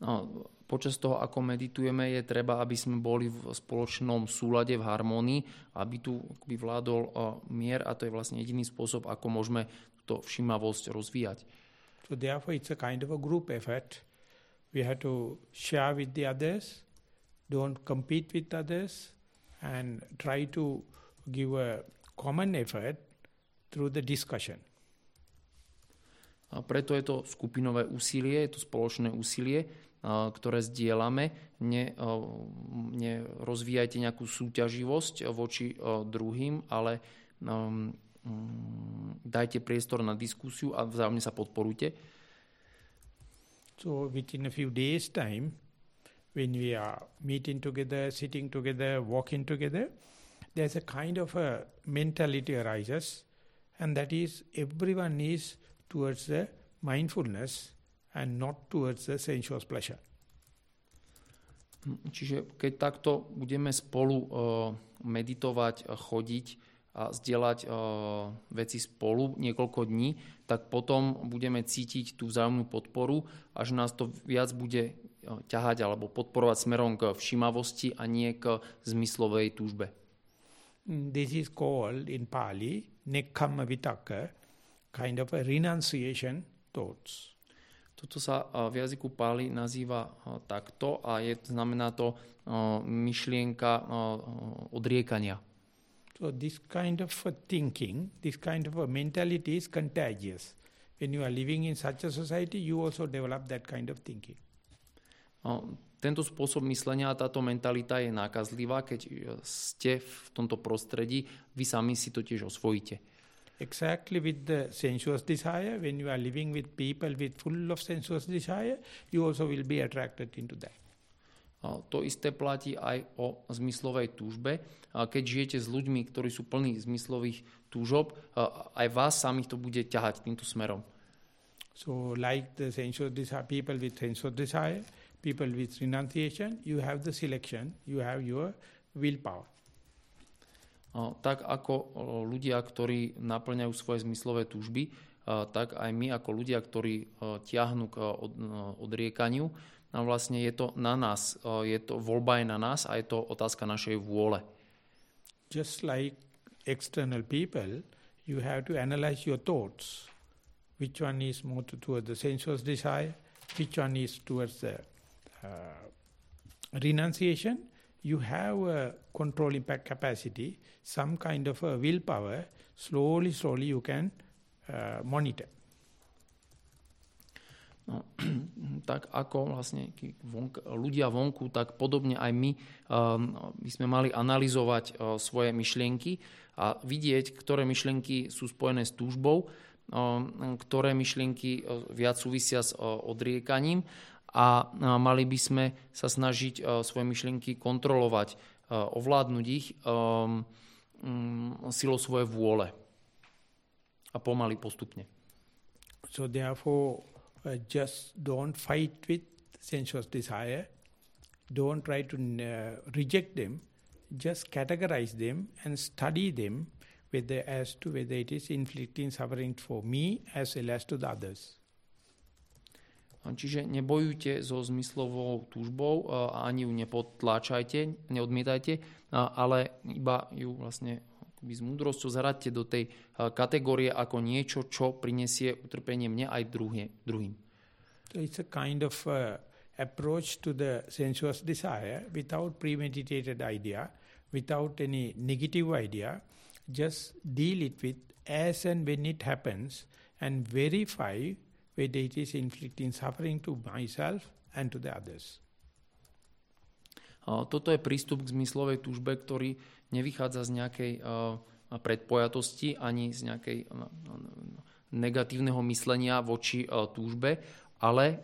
No, počas toho, ako meditujeme, je treba, aby sme boli v spoločnom súlade, v harmónii, aby tu by vládol mier a to je vlastne jediný spôsob, ako môžeme túto všimavosť rozvíjať. So therefore it's a kind of a group effort. We have to share with the others, don't compete with others and try to give a common effort through the discussion. A preto je to skupinové úsilie, je to spoločné úsilie, ktoré zdieľame. Ne, nerozvíjajte nejakú súťaživosť voči druhým, ale um, mm, dajte priestor na diskusiu a vzájomne sa podporujte. So within a few days time, when we are meeting together, sitting together, walking together, there's a kind of a mentality arises and that is everyone is towards the mindfulness and not towards the sensuous pleasure. Čiže keď takto budeme spolu uh, meditovať, chodiť a zdieľať uh, veci spolu niekoľko dní, tak potom budeme cítiť tú vzájomnú podporu, až nás to viac bude uh, ťahať alebo podporovať smerom k všimavosti a nie k zmyslovej túžbe. This is called in Pali nekkhamma vitaka kind of a renunciation thoughts. Toto sa v jazyku Pali nazýva takto a je, znamená to myšlienka odriekania. So this kind of thinking, this kind of mentality is contagious. When you are living in such a society, you also develop that kind of thinking. Tento spôsob myslenia a táto mentalita je nákazlivá, keď ste v tomto prostredí, vy sami si to tiež osvojíte. Exactly with the sensuous desire, when you are living with people with full of sensuous desire, you also will be attracted into that. To isté platí aj o zmyslovej túžbe. Keď žijete s ľuďmi, ktorí sú plní zmyslových túžob, aj vás samých to bude ťahať týmto smerom. So like the sensuous desire, people with sensuous desire, people with renunciation, you have the selection, you have your willpower tak ako ľudia, ktorí naplňajú svoje zmyslové túžby, tak aj my ako ľudia, ktorí tiahnu k odriekaniu, vlastne je to na nás, je to voľba je na nás a je to otázka našej vôle. Just like external people, you have to analyze your thoughts. Which one is more towards the sensuous desire, which one is towards the uh, renunciation, you have a control impact capacity, some kind of a willpower, slowly, slowly you can uh, monitor. No, tak ako vlastne vonk, ľudia vonku, tak podobne aj my um, by sme mali analyzovať uh, svoje myšlienky a vidieť, ktoré myšlienky sú spojené s túžbou, um, ktoré myšlienky uh, viac súvisia s uh, odriekaním a mali by sme sa snažiť e, svoje myšlienky kontrolovať, e, ovládnuť ich um, silou svoje vôle a pomaly postupne. So therefore uh, just don't fight with sensuous desire, don't try to uh, reject them, just categorize them and study them whether as to whether it is inflicting suffering for me as well as to the others. Čiže nebojujte so zmyslovou túžbou a ani ju nepotláčajte, neodmietajte, ale iba ju vlastne s múdrosťou zaraďte do tej kategórie ako niečo, čo prinesie utrpenie mne aj druhé, druhým. So it's a kind of uh, approach to the sensuous desire without premeditated idea, without any negative idea, just deal it with as and when it happens and verify whether it is inflicting suffering to myself and to the others. Toto je prístup k zmyslovej túžbe, ktorý nevychádza z nejakej predpojatosti ani z nejakej negatívneho myslenia voči túžbe, ale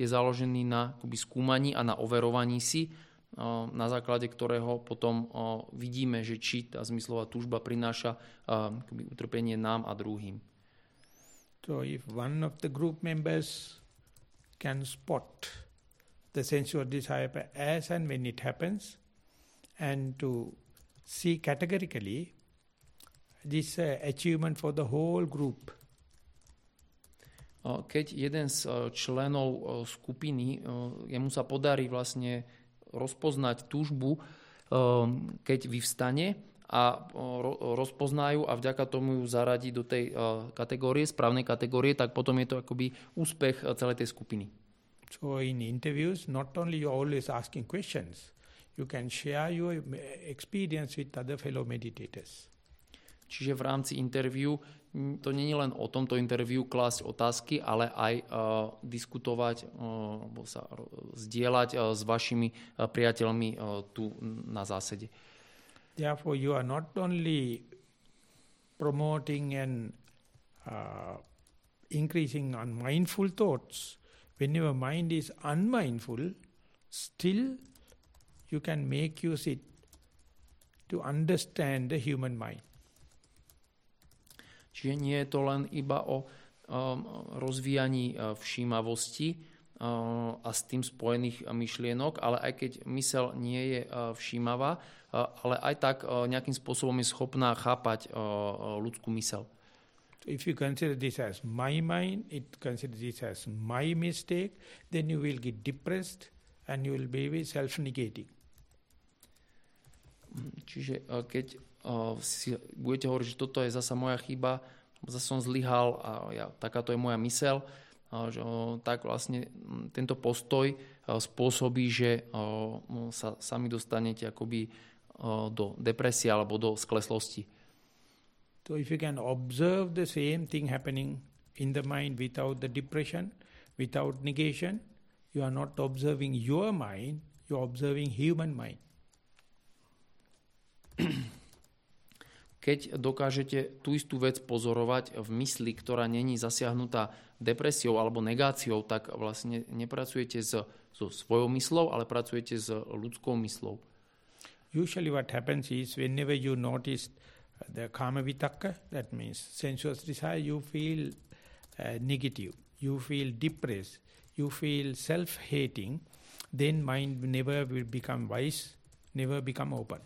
je založený na akoby, skúmaní a na overovaní si, na základe ktorého potom vidíme, že či tá zmyslová túžba prináša akoby, utrpenie nám a druhým. So if one of the group members can spot the sensual desire as and when it happens and to see categorically this uh, achievement for the whole group. Keď jeden z členov skupiny, jemu sa podarí vlastne rozpoznať túžbu, keď vyvstane, a rozpoznajú a vďaka tomu ju zaradí do tej kategórie, správnej kategórie, tak potom je to akoby úspech celej tej skupiny. So in interviews, not only you always asking questions, you can share your experience with other fellow meditators. Čiže v rámci interviu to je len o tomto interviu klásť otázky, ale aj uh, diskutovať uh, alebo sa uh, zdieľať uh, s vašimi uh, priateľmi uh, tu na zásede. Therefore, you are not only promoting and uh, increasing unmindful thoughts. When your mind is unmindful, still you can make use it to understand the human mind. Čiže nie je to len iba o um, rozvíjaní všímavosti uh, a s tým spojených myšlienok, ale aj keď mysel nie je uh, všímavá, ale aj tak nejakým spôsobom je schopná chápať ľudskú mysel. If you consider this as my mind, it consider this as my mistake, then you will get depressed and you will be self-negating. Čiže keď si budete hovoriť, že toto je zasa moja chyba, zase som zlyhal a ja, takáto je moja mysel, že, tak vlastne tento postoj spôsobí, že sa sami dostanete akoby do depresie alebo do skleslosti. So if you can observe the same thing happening in the mind without the depression, without negation, you are not observing your mind, you are observing human mind. Keď dokážete tú istú vec pozorovať v mysli, ktorá není zasiahnutá depresiou alebo negáciou, tak vlastne nepracujete s, so svojou myslou, ale pracujete s ľudskou myslou. Usually what happens is whenever you notice the kama vitaka, that means sensuous desire, you feel uh, negative, you feel depressed, you feel self-hating, then mind never will become wise, never become open.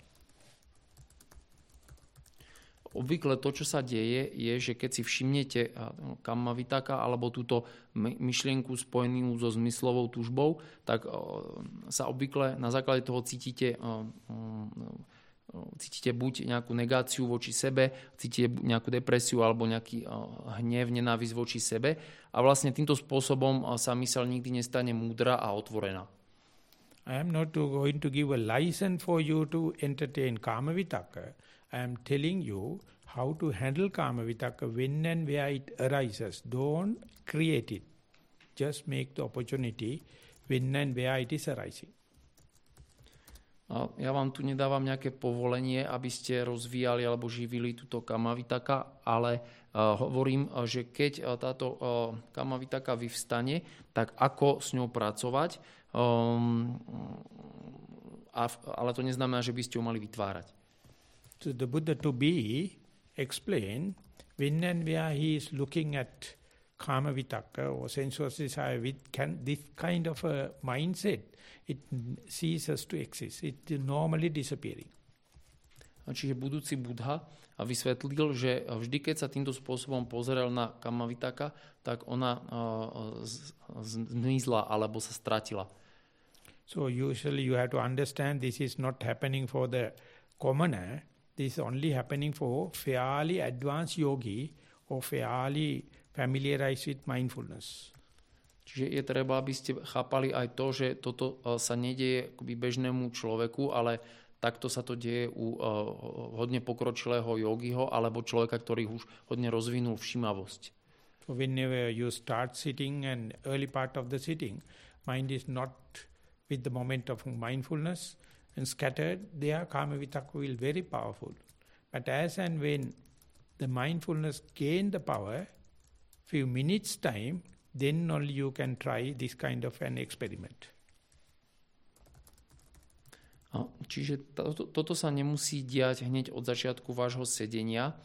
Obvykle to, čo sa deje, je, že keď si všimnete kamma vitaka alebo túto myšlienku spojenú so zmyslovou tužbou, tak sa obvykle na základe toho cítite cítite buď nejakú negáciu voči sebe, cítite nejakú depresiu alebo nejaký hnev, nenávisť voči sebe a vlastne týmto spôsobom sa mysel nikdy nestane múdra a otvorená. I am not going to give a license for you to entertain kama vitaka. I am telling you how to handle kama vitaka when and where it arises. Don't create it. Just make the opportunity when and where it is arising. Ja vám tu nedávam nejaké povolenie, aby ste rozvíjali alebo živili túto kamavitaka, ale uh, hovorím, že keď uh, táto kamavitaka vyvstane, tak ako s ňou pracovať, a, ale to neznamená, že by ste ju mali vytvárať. So the Buddha to be explain when and where he is looking at kama vitaka or sensuous desire with can, this kind of a mindset, it ceases to exist. It is normally disappearing. Čiže budúci Buddha vysvetlil, že vždy, keď sa týmto spôsobom pozeral na Kamavitaka, tak ona eh, zmizla alebo sa stratila. So usually you have to understand this is not happening for the commoner, This is only happening for fairly advanced yogi or fairly familiarized with mindfulness. Čiže je treba, aby ste chápali aj to, že toto e, sa nedieje akoby bežnému človeku, ale takto sa to deje u uh, hodne pokročilého yogiho alebo človeka, ktorý už hodne rozvinul všimavosť. So whenever you start sitting and early part of the sitting, mind is not with the moment of mindfulness, and scattered, their kama vitaka will very powerful. But as and when the mindfulness gain the power, few minutes time, then only you can try this kind of an experiment. Čiže to, toto sa nemusí diať hneď od začiatku vášho sedenia,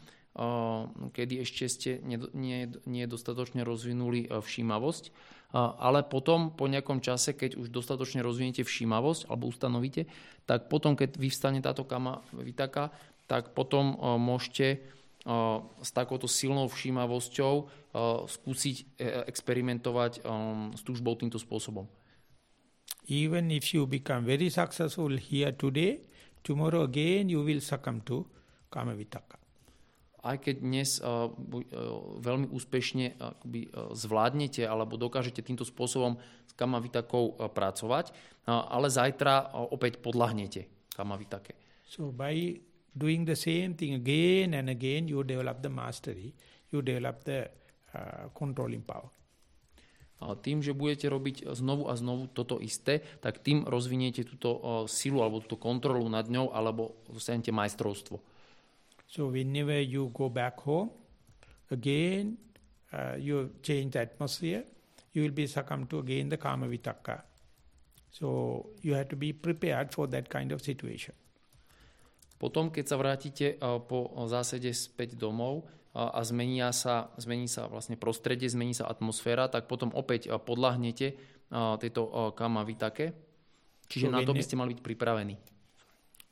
kedy ešte ste nie, dostatočne rozvinuli všímavosť, ale potom po nejakom čase, keď už dostatočne rozviniete všímavosť alebo ustanovíte, tak potom, keď vyvstane táto kama vitaka, tak potom môžete s takouto silnou všímavosťou skúsiť e, experimentovať s túžbou týmto spôsobom. Even if you become very successful here today, tomorrow again you will succumb to kama vitaka aj keď dnes uh, uh, veľmi úspešne uh, akoby, zvládnete alebo dokážete týmto spôsobom s kamavitakou pracovať, ale zajtra opäť podlahnete kamavitake. So by doing the same thing again and again, you develop the mastery, you develop the uh, controlling power. A tým, že budete robiť znovu a znovu toto isté, tak tým rozviniete túto silu alebo túto kontrolu nad ňou alebo dostanete majstrovstvo. So whenever you go back home, again uh, you change the atmosphere, you will be succumb to again the kama vitaka. So you have to be prepared for that kind of situation. Potom, keď sa vrátite uh, po zásede späť domov uh, a zmenia sa, zmení sa vlastne prostredie, zmení sa atmosféra, tak potom opäť uh, podlahnete tejto kama vitake. Čiže so na to by ste mali byť pripravení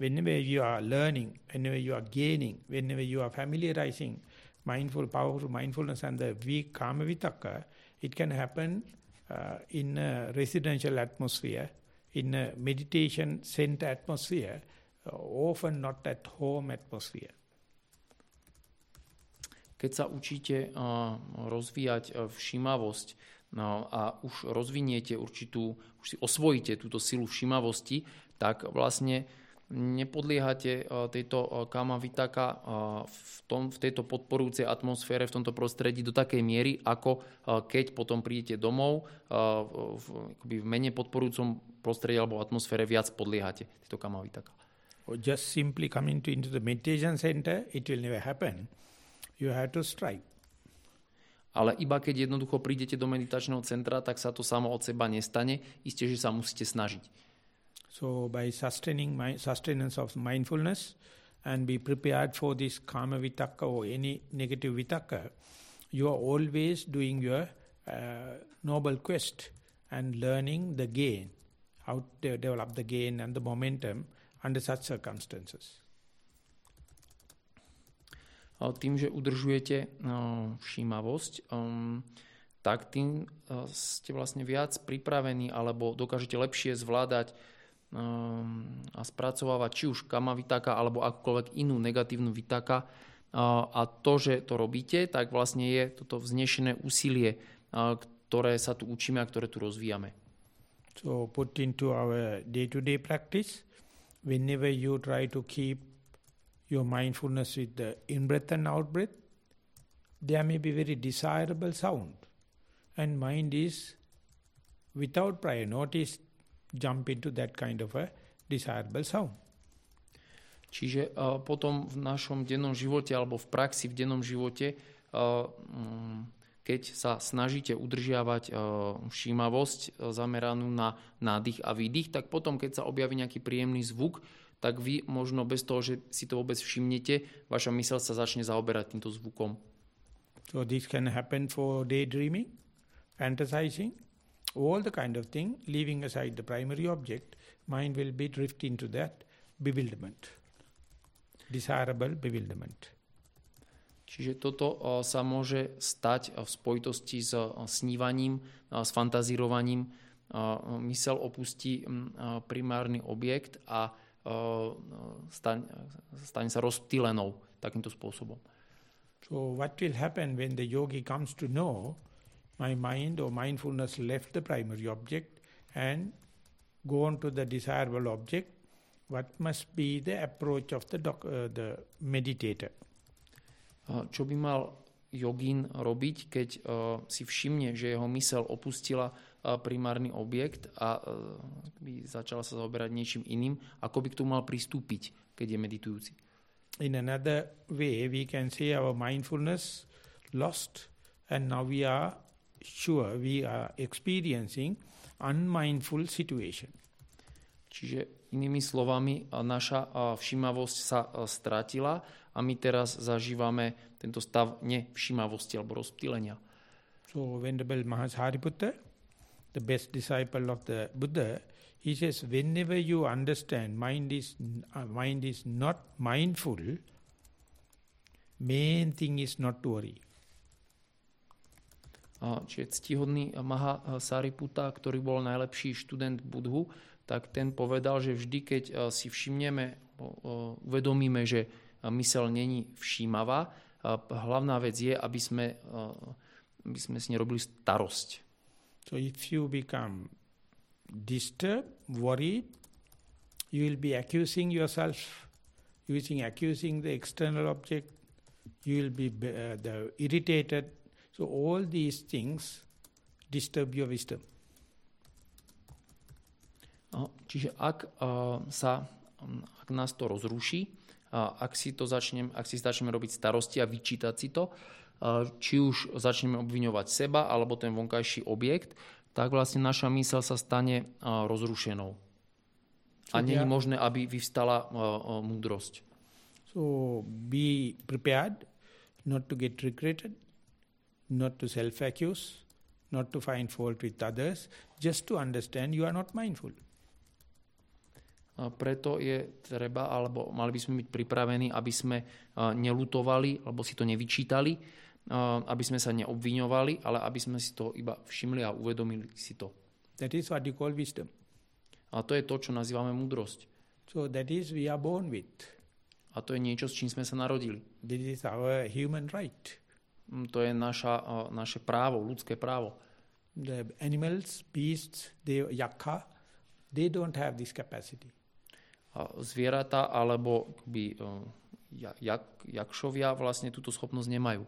whenever you are learning, whenever you are gaining, whenever you are familiarizing mindful, powerful mindfulness and the weak kama vitaka, it can happen uh, in a residential atmosphere, in a meditation center atmosphere, uh, often not at home atmosphere. Keď sa učíte rozvíjať všímavosť no, a už rozviniete určitú, už si osvojíte túto silu všímavosti, tak vlastne nepodliehate tejto kama vitaka v, tom, v tejto podporujúcej atmosfére, v tomto prostredí do takej miery, ako keď potom prídete domov v, v menej podporujúcom prostredí alebo atmosfére viac podliehate tejto kama vitaka. Just simply coming to into the meditation center, it will never happen. You have to strive. Ale iba keď jednoducho prídete do meditačného centra, tak sa to samo od seba nestane. Isté, že sa musíte snažiť. So by sustaining my, sustenance of mindfulness and be prepared for this karma vitaka or any negative vitaka, you are always doing your uh, noble quest and learning the gain, how to develop the gain and the momentum under such circumstances. tým, že udržujete všímavosť, um, tak tým ste vlastne viac pripravení alebo dokážete lepšie zvládať a spracovávať či už kama vitaka alebo akúkoľvek inú negatívnu vitaka. A to, že to robíte, tak vlastne je toto vznešené úsilie, ktoré sa tu učíme a ktoré tu rozvíjame. So put into our day-to-day -day practice, whenever you try to keep your mindfulness with the in-breath and out-breath, there may be very desirable sound. And mind is, without prior notice, jump into that kind of a desirable sound. Čiže uh, potom v našom dennom živote alebo v praxi v dennom živote, uh, keď sa snažíte udržiavať uh, všímavosť zameranú na nádych a výdych, tak potom, keď sa objaví nejaký príjemný zvuk, tak vy možno bez toho, že si to vôbec všimnete, vaša mysel sa začne zaoberať týmto zvukom. So this can happen for daydreaming, fantasizing, all the kind of thing, leaving aside the primary object, mind will be drift into that bewilderment, desirable bewilderment. Čiže toto uh, sa môže stať uh, v spojitosti s uh, snívaním, s fantazírovaním. Mysel opustí mm, primárny objekt a stane, stane sa rozptýlenou takýmto spôsobom. So what will happen when the yogi comes to know my mind or mindfulness left the primary object and go on to the desirable object, what must be the approach of the, doc, uh, the meditator? Čo by mal jogín robiť, keď uh, si všimne, že jeho mysel opustila primárny objekt a by začala sa zaoberať niečím iným, ako by k tomu mal pristúpiť, keď je meditujúci. In another way, we can say our mindfulness lost and now we are sure we are experiencing unmindful situation. Čiže inými slovami, naša všímavosť sa stratila a my teraz zažívame tento stav nevšímavosti alebo rozptýlenia. So Venerable Mahasariputta the best disciple of the Buddha, he says, whenever you understand mind is, uh, mind is not mindful, main thing is not to worry. Čiže ctihodný Maha Sariputa, ktorý bol najlepší študent Budhu, tak ten povedal, že vždy, keď si všimneme, uvedomíme, že mysel není všímavá, hlavná vec je, aby sme, aby sme si nerobili starosť. So if you become disturbed, worried, you will be accusing yourself, using accusing the external object, you will be uh, the irritated. So all these things disturb your wisdom. No, čiže ak uh, sa, um, ak nás to rozruší, uh, ak si to začnem, ak si začneme robiť starosti a vyčítať si to, či už začneme obviňovať seba alebo ten vonkajší objekt, tak vlastne naša mysel sa stane rozrušenou. A nie je možné, aby vyvstala múdrosť. So be prepared not to get regretted, not to self-accuse, not to find fault with others, just to understand you are not mindful. A preto je treba, alebo mali by sme byť pripravení, aby sme nelutovali, alebo si to nevyčítali, aby sme sa neobviňovali, ale aby sme si to iba všimli a uvedomili si to. That is what you call wisdom. A to je to, čo nazývame múdrosť. So that is we are born with. A to je niečo, s čím sme sa narodili. This is our human right. Mm, to je naša, naše právo, ľudské právo. The animals, beasts, they, yakka, they don't have this capacity. Zvieratá alebo by, jak, jakšovia vlastne túto schopnosť nemajú.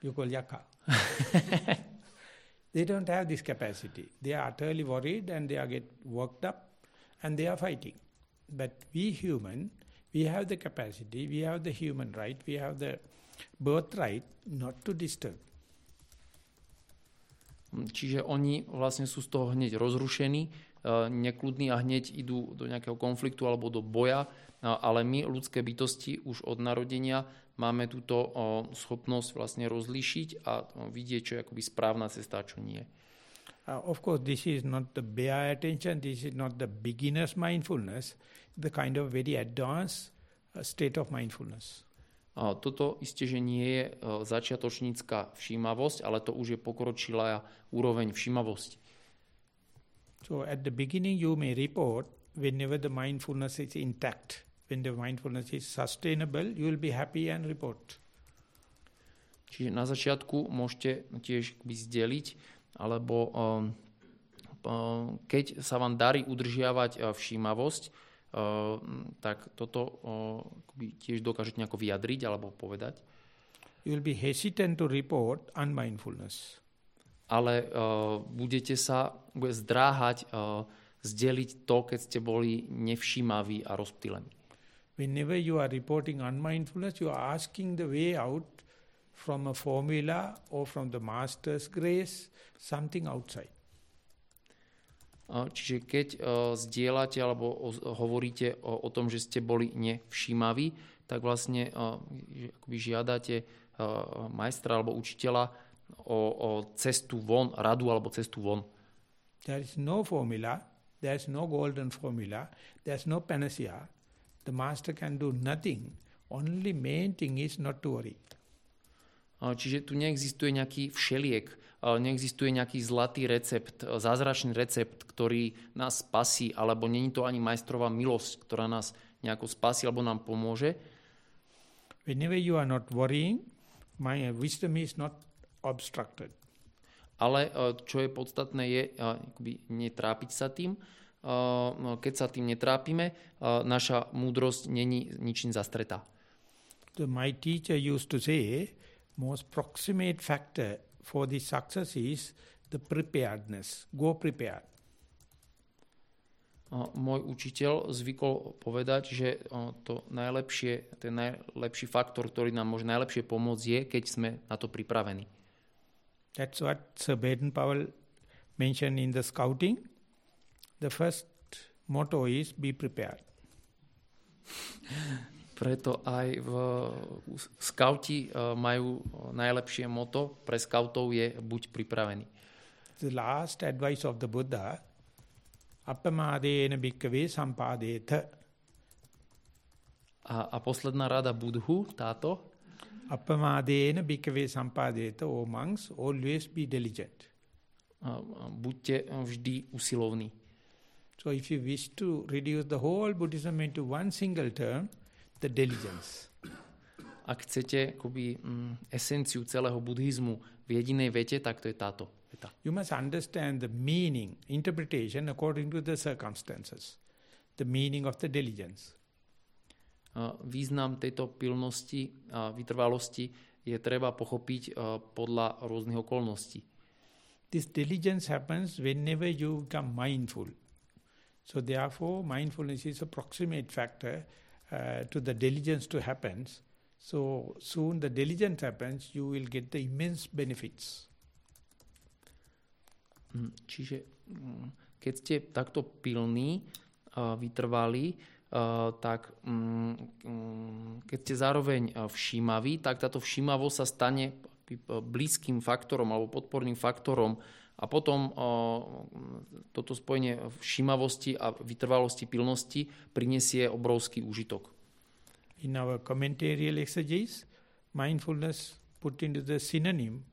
You call yakka. they don't have this capacity. They are utterly worried and they are get worked up and they are fighting. But we human, we have the capacity, we have the human right, we have the birthright not to disturb. Čiže oni vlastne sú z toho hneď rozrušení, nekludní a hneď idú do nejakého konfliktu alebo do boja, ale my, ľudské bytosti, už od narodenia máme túto schopnosť vlastne rozlíšiť a vidieť, čo je akoby správna cesta a čo nie. Uh, of course, this is not the bare attention, this is not the beginner's mindfulness, the kind of very advanced uh, state of mindfulness. Toto isté, že nie je uh, začiatočnícka všímavosť, ale to už je pokročilá úroveň všímavosti. So at the beginning you may report whenever the mindfulness is intact, when the mindfulness is sustainable, you will be happy and report. Čiže na začiatku môžete tiež zdieľiť, alebo um, um, keď sa vám darí udržiavať uh, všímavosť, tak toto tiež dokážete nejako vyjadriť alebo povedať. You will be hesitant to report unmindfulness ale uh, budete sa bude zdráhať uh, zdeliť to, keď ste boli nevšímaví a rozptýlení. Whenever you are reporting unmindfulness, you are asking the way out from a formula or from the master's grace, something outside. Čiže keď uh, zdieľate alebo hovoríte o, o tom, že ste boli nevšímaví, tak vlastne uh, akoby žiadate uh, majstra alebo učiteľa o, o cestu von, radu alebo cestu von. There is no formula, there is no golden formula, there is no panacea. The master can do nothing. Only main thing is not to worry. Čiže tu neexistuje nejaký všeliek, neexistuje nejaký zlatý recept, zázračný recept, ktorý nás spasí, alebo není to ani majstrová milosť, ktorá nás nejako spasí alebo nám pomôže. Whenever you are not worrying, my wisdom is not obstructed. Ale čo je podstatné je akoby netrápiť sa tým. No, keď sa tým netrápime, naša múdrosť není ničím zastretá. My teacher used to say, most proximate factor for the success is the preparedness. Go prepared. Môj učiteľ zvykol povedať, že to najlepšie, ten najlepší faktor, ktorý nám môže najlepšie pomôcť, je, keď sme na to pripravení. That's what Sir Baden-Powell mentioned in the scouting. The first motto is be prepared. Preto aj v skauti e, majú najlepšie moto pre skautov je buď pripravený. The last advice of the Buddha appamadena bhikkhave sampadetha. A, a posledná rada Budhu, táto, Appamadena bhikkhave sampadeta, O monks, always be diligent. Buďte vždy usilovní. So if you wish to reduce the whole Buddhism into one single term, the diligence. Ak chcete akoby, mm, esenciu celého buddhizmu v jedinej vete, tak to je táto veta. You must understand the meaning, interpretation according to the circumstances. The meaning of the diligence význam tejto pilnosti a vytrvalosti je treba pochopiť podľa rôznych okolností. This diligence happens whenever you become mindful. So therefore, mindfulness is a proximate factor uh, to the diligence to happen. So soon the diligence happens, you will get the immense benefits. Mm, čiže mm, keď ste takto pilní, vytrvalí, Eh, tak mm, mm, keď ste zároveň eh, všímaví, tak táto všímavosť sa stane eh, blízkym faktorom alebo podporným faktorom a potom toto spojenie všímavosti a vytrvalosti, pilnosti prinesie obrovský užitok. In our commentarial exegesis, mindfulness put into the synonym,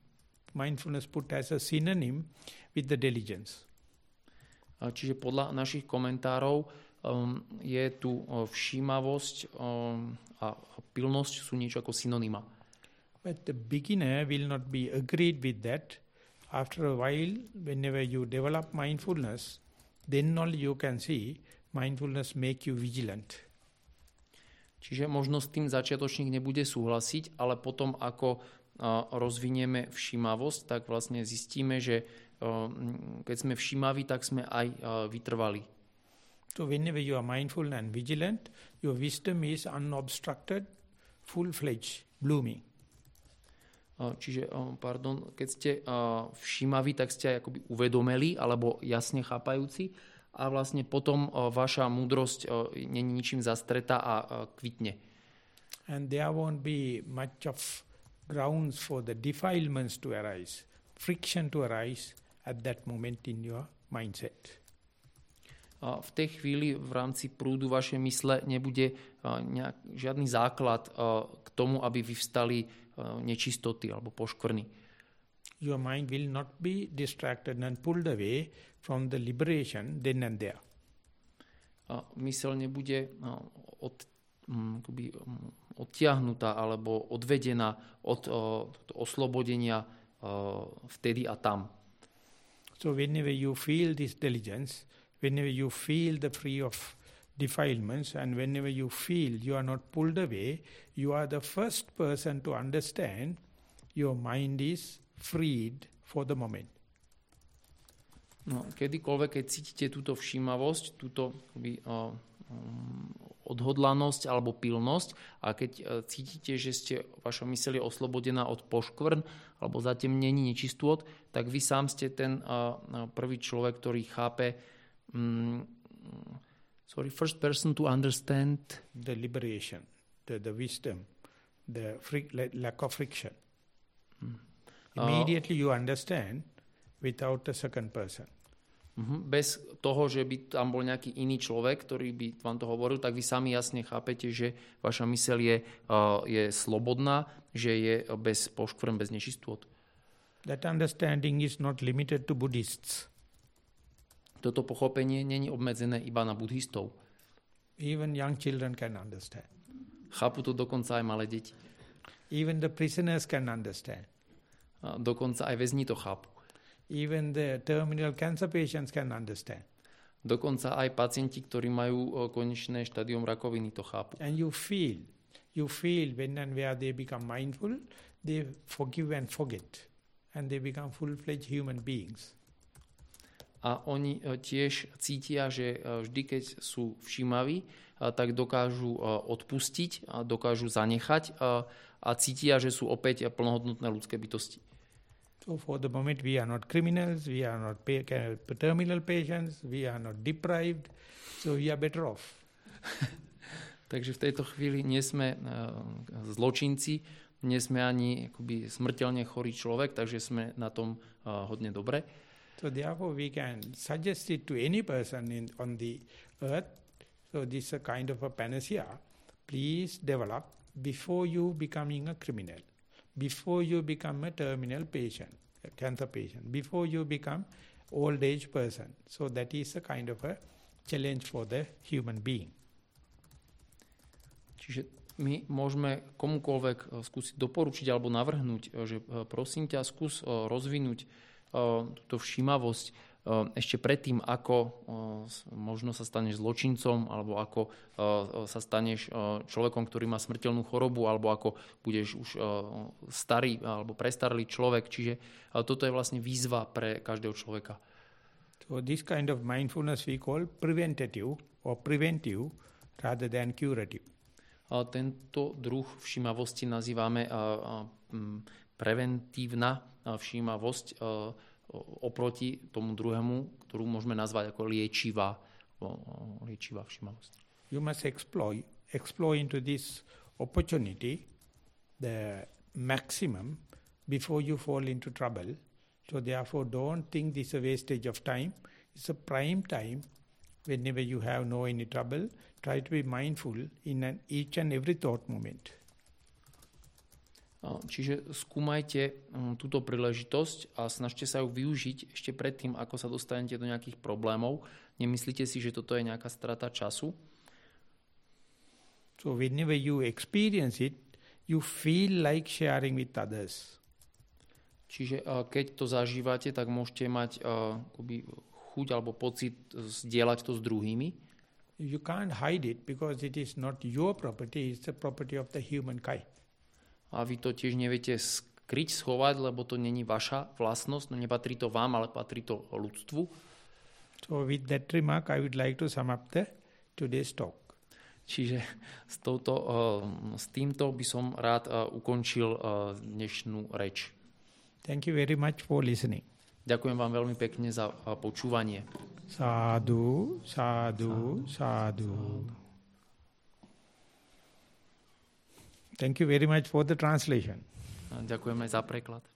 mindfulness put as a synonym with the diligence. Čiže podľa našich komentárov um, je tu všímavosť a pilnosť sú niečo ako synonyma. But the beginner will not be agreed with that. After a while, whenever you develop mindfulness, then only you can see mindfulness make you vigilant. Čiže možno s tým začiatočník nebude súhlasiť, ale potom ako rozvinieme všímavosť, tak vlastne zistíme, že keď sme všímaví, tak sme aj vytrvali. So whenever you are mindful and vigilant, your wisdom is unobstructed, full-fledged, blooming. Čiže, pardon, keď ste všímaví, tak ste aj akoby uvedomeli alebo jasne chápajúci a vlastne potom vaša múdrosť není ničím zastretá a kvitne. And there won't be much of grounds for the defilements to arise, friction to arise at that moment in your mindset. A v tej chvíli v rámci prúdu vašej mysle nebude nejak, žiadny základ k tomu, aby vyvstali nečistoty alebo poškvrny. Your mind will not be distracted and pulled away from the liberation then and there. A mysel nebude od, um, akoby, um, odtiahnutá alebo odvedená od uh, oslobodenia uh, vtedy a tam. So whenever you feel this diligence, whenever you feel the free of defilements and whenever you feel you are not pulled away, you are the first person to understand your mind is freed for the moment. No, kedykoľvek, keď cítite túto všímavosť, túto akoby, uh, um, odhodlanosť alebo pilnosť a keď uh, cítite, že ste, vaša myseľ je oslobodená od poškvrn alebo zatemnení nečistôt, tak vy sám ste ten uh, prvý človek, ktorý chápe um, sorry, first person to understand the liberation, the, the wisdom, the fric, lack of friction. Hmm. Immediately you understand without a second person. Uh-huh. Bez toho, že by tam bol nejaký iný človek, ktorý by vám to hovoril, tak vy sami jasne chápete, že vaša myseľ je, uh, je slobodná, že je bez poškvrn, bez nečistôt. That understanding is not limited to Buddhists. Toto pochopenie není obmedzené iba na buddhistov. Even young children can understand. Chápu to dokonca aj malé deti. Even the prisoners can understand. A dokonca aj väzni to chápu. Even the terminal cancer patients can understand. Dokonca aj pacienti, ktorí majú konečné štádium rakoviny, to chápu. And you feel, you feel when and where they become mindful, they forgive and forget. And they become full-fledged human beings. A oni tiež cítia, že vždy, keď sú všímaví, tak dokážu odpustiť, dokážu zanechať a cítia, že sú opäť plnohodnotné ľudské bytosti. So for the moment we are not criminals, we are not terminal patients, we are not deprived, so we are better off. Takže v tejto chvíli nie sme zločinci, nie sme ani akoby smrteľne chorý človek, takže sme na tom hodne dobre. So therefore we can suggest it to any person in, on the earth. So this is a kind of a panacea. Please develop before you becoming a criminal before you become a terminal patient, a cancer patient, before you become old age person. So that is a kind of a challenge for the human being. Čiže my môžeme komukoľvek eh, skúsiť doporučiť alebo navrhnúť, eh, že eh, prosím ťa, skús rozvinúť túto všímavosť ešte predtým, ako možno sa staneš zločincom, alebo ako sa staneš človekom, ktorý má smrteľnú chorobu, alebo ako budeš už starý alebo prestarlý človek. Čiže toto je vlastne výzva pre každého človeka. So this kind of mindfulness we call preventative or preventive rather than curative. Tento druh všímavosti nazývame preventívna všímavosť, oproti tomu druhému, ktorú môžeme nazvať ako liečivá, liečivá všímavosť. You must explore, explore into this opportunity the maximum before you fall into trouble. So therefore don't think this is a wastage of time. It's a prime time whenever you have no any trouble. Try to be mindful in an each and every thought moment. Čiže skúmajte mm, túto príležitosť a snažte sa ju využiť ešte predtým, ako sa dostanete do nejakých problémov. Nemyslíte si, že toto je nejaká strata času? So whenever you experience it, you feel like sharing with others. Čiže uh, keď to zažívate, tak môžete mať uh, akoby chuť alebo pocit zdieľať to s druhými. You can't hide it because it is not your property, it's the property of the humankind. A vy to tiež neviete skryť, schovať, lebo to není vaša vlastnosť, no nepatrí to vám, ale patrí to ľudstvu. So with that remark, I would like to sum up the today's talk. Čiže s, touto, uh, s týmto by som rád uh, ukončil uh, dnešnú reč. Thank you very much for listening. Ďakujem vám veľmi pekne za počúvanie. Sádu, sádu, sádu. Thank you very much for the translation. Ďakujem aj za preklad.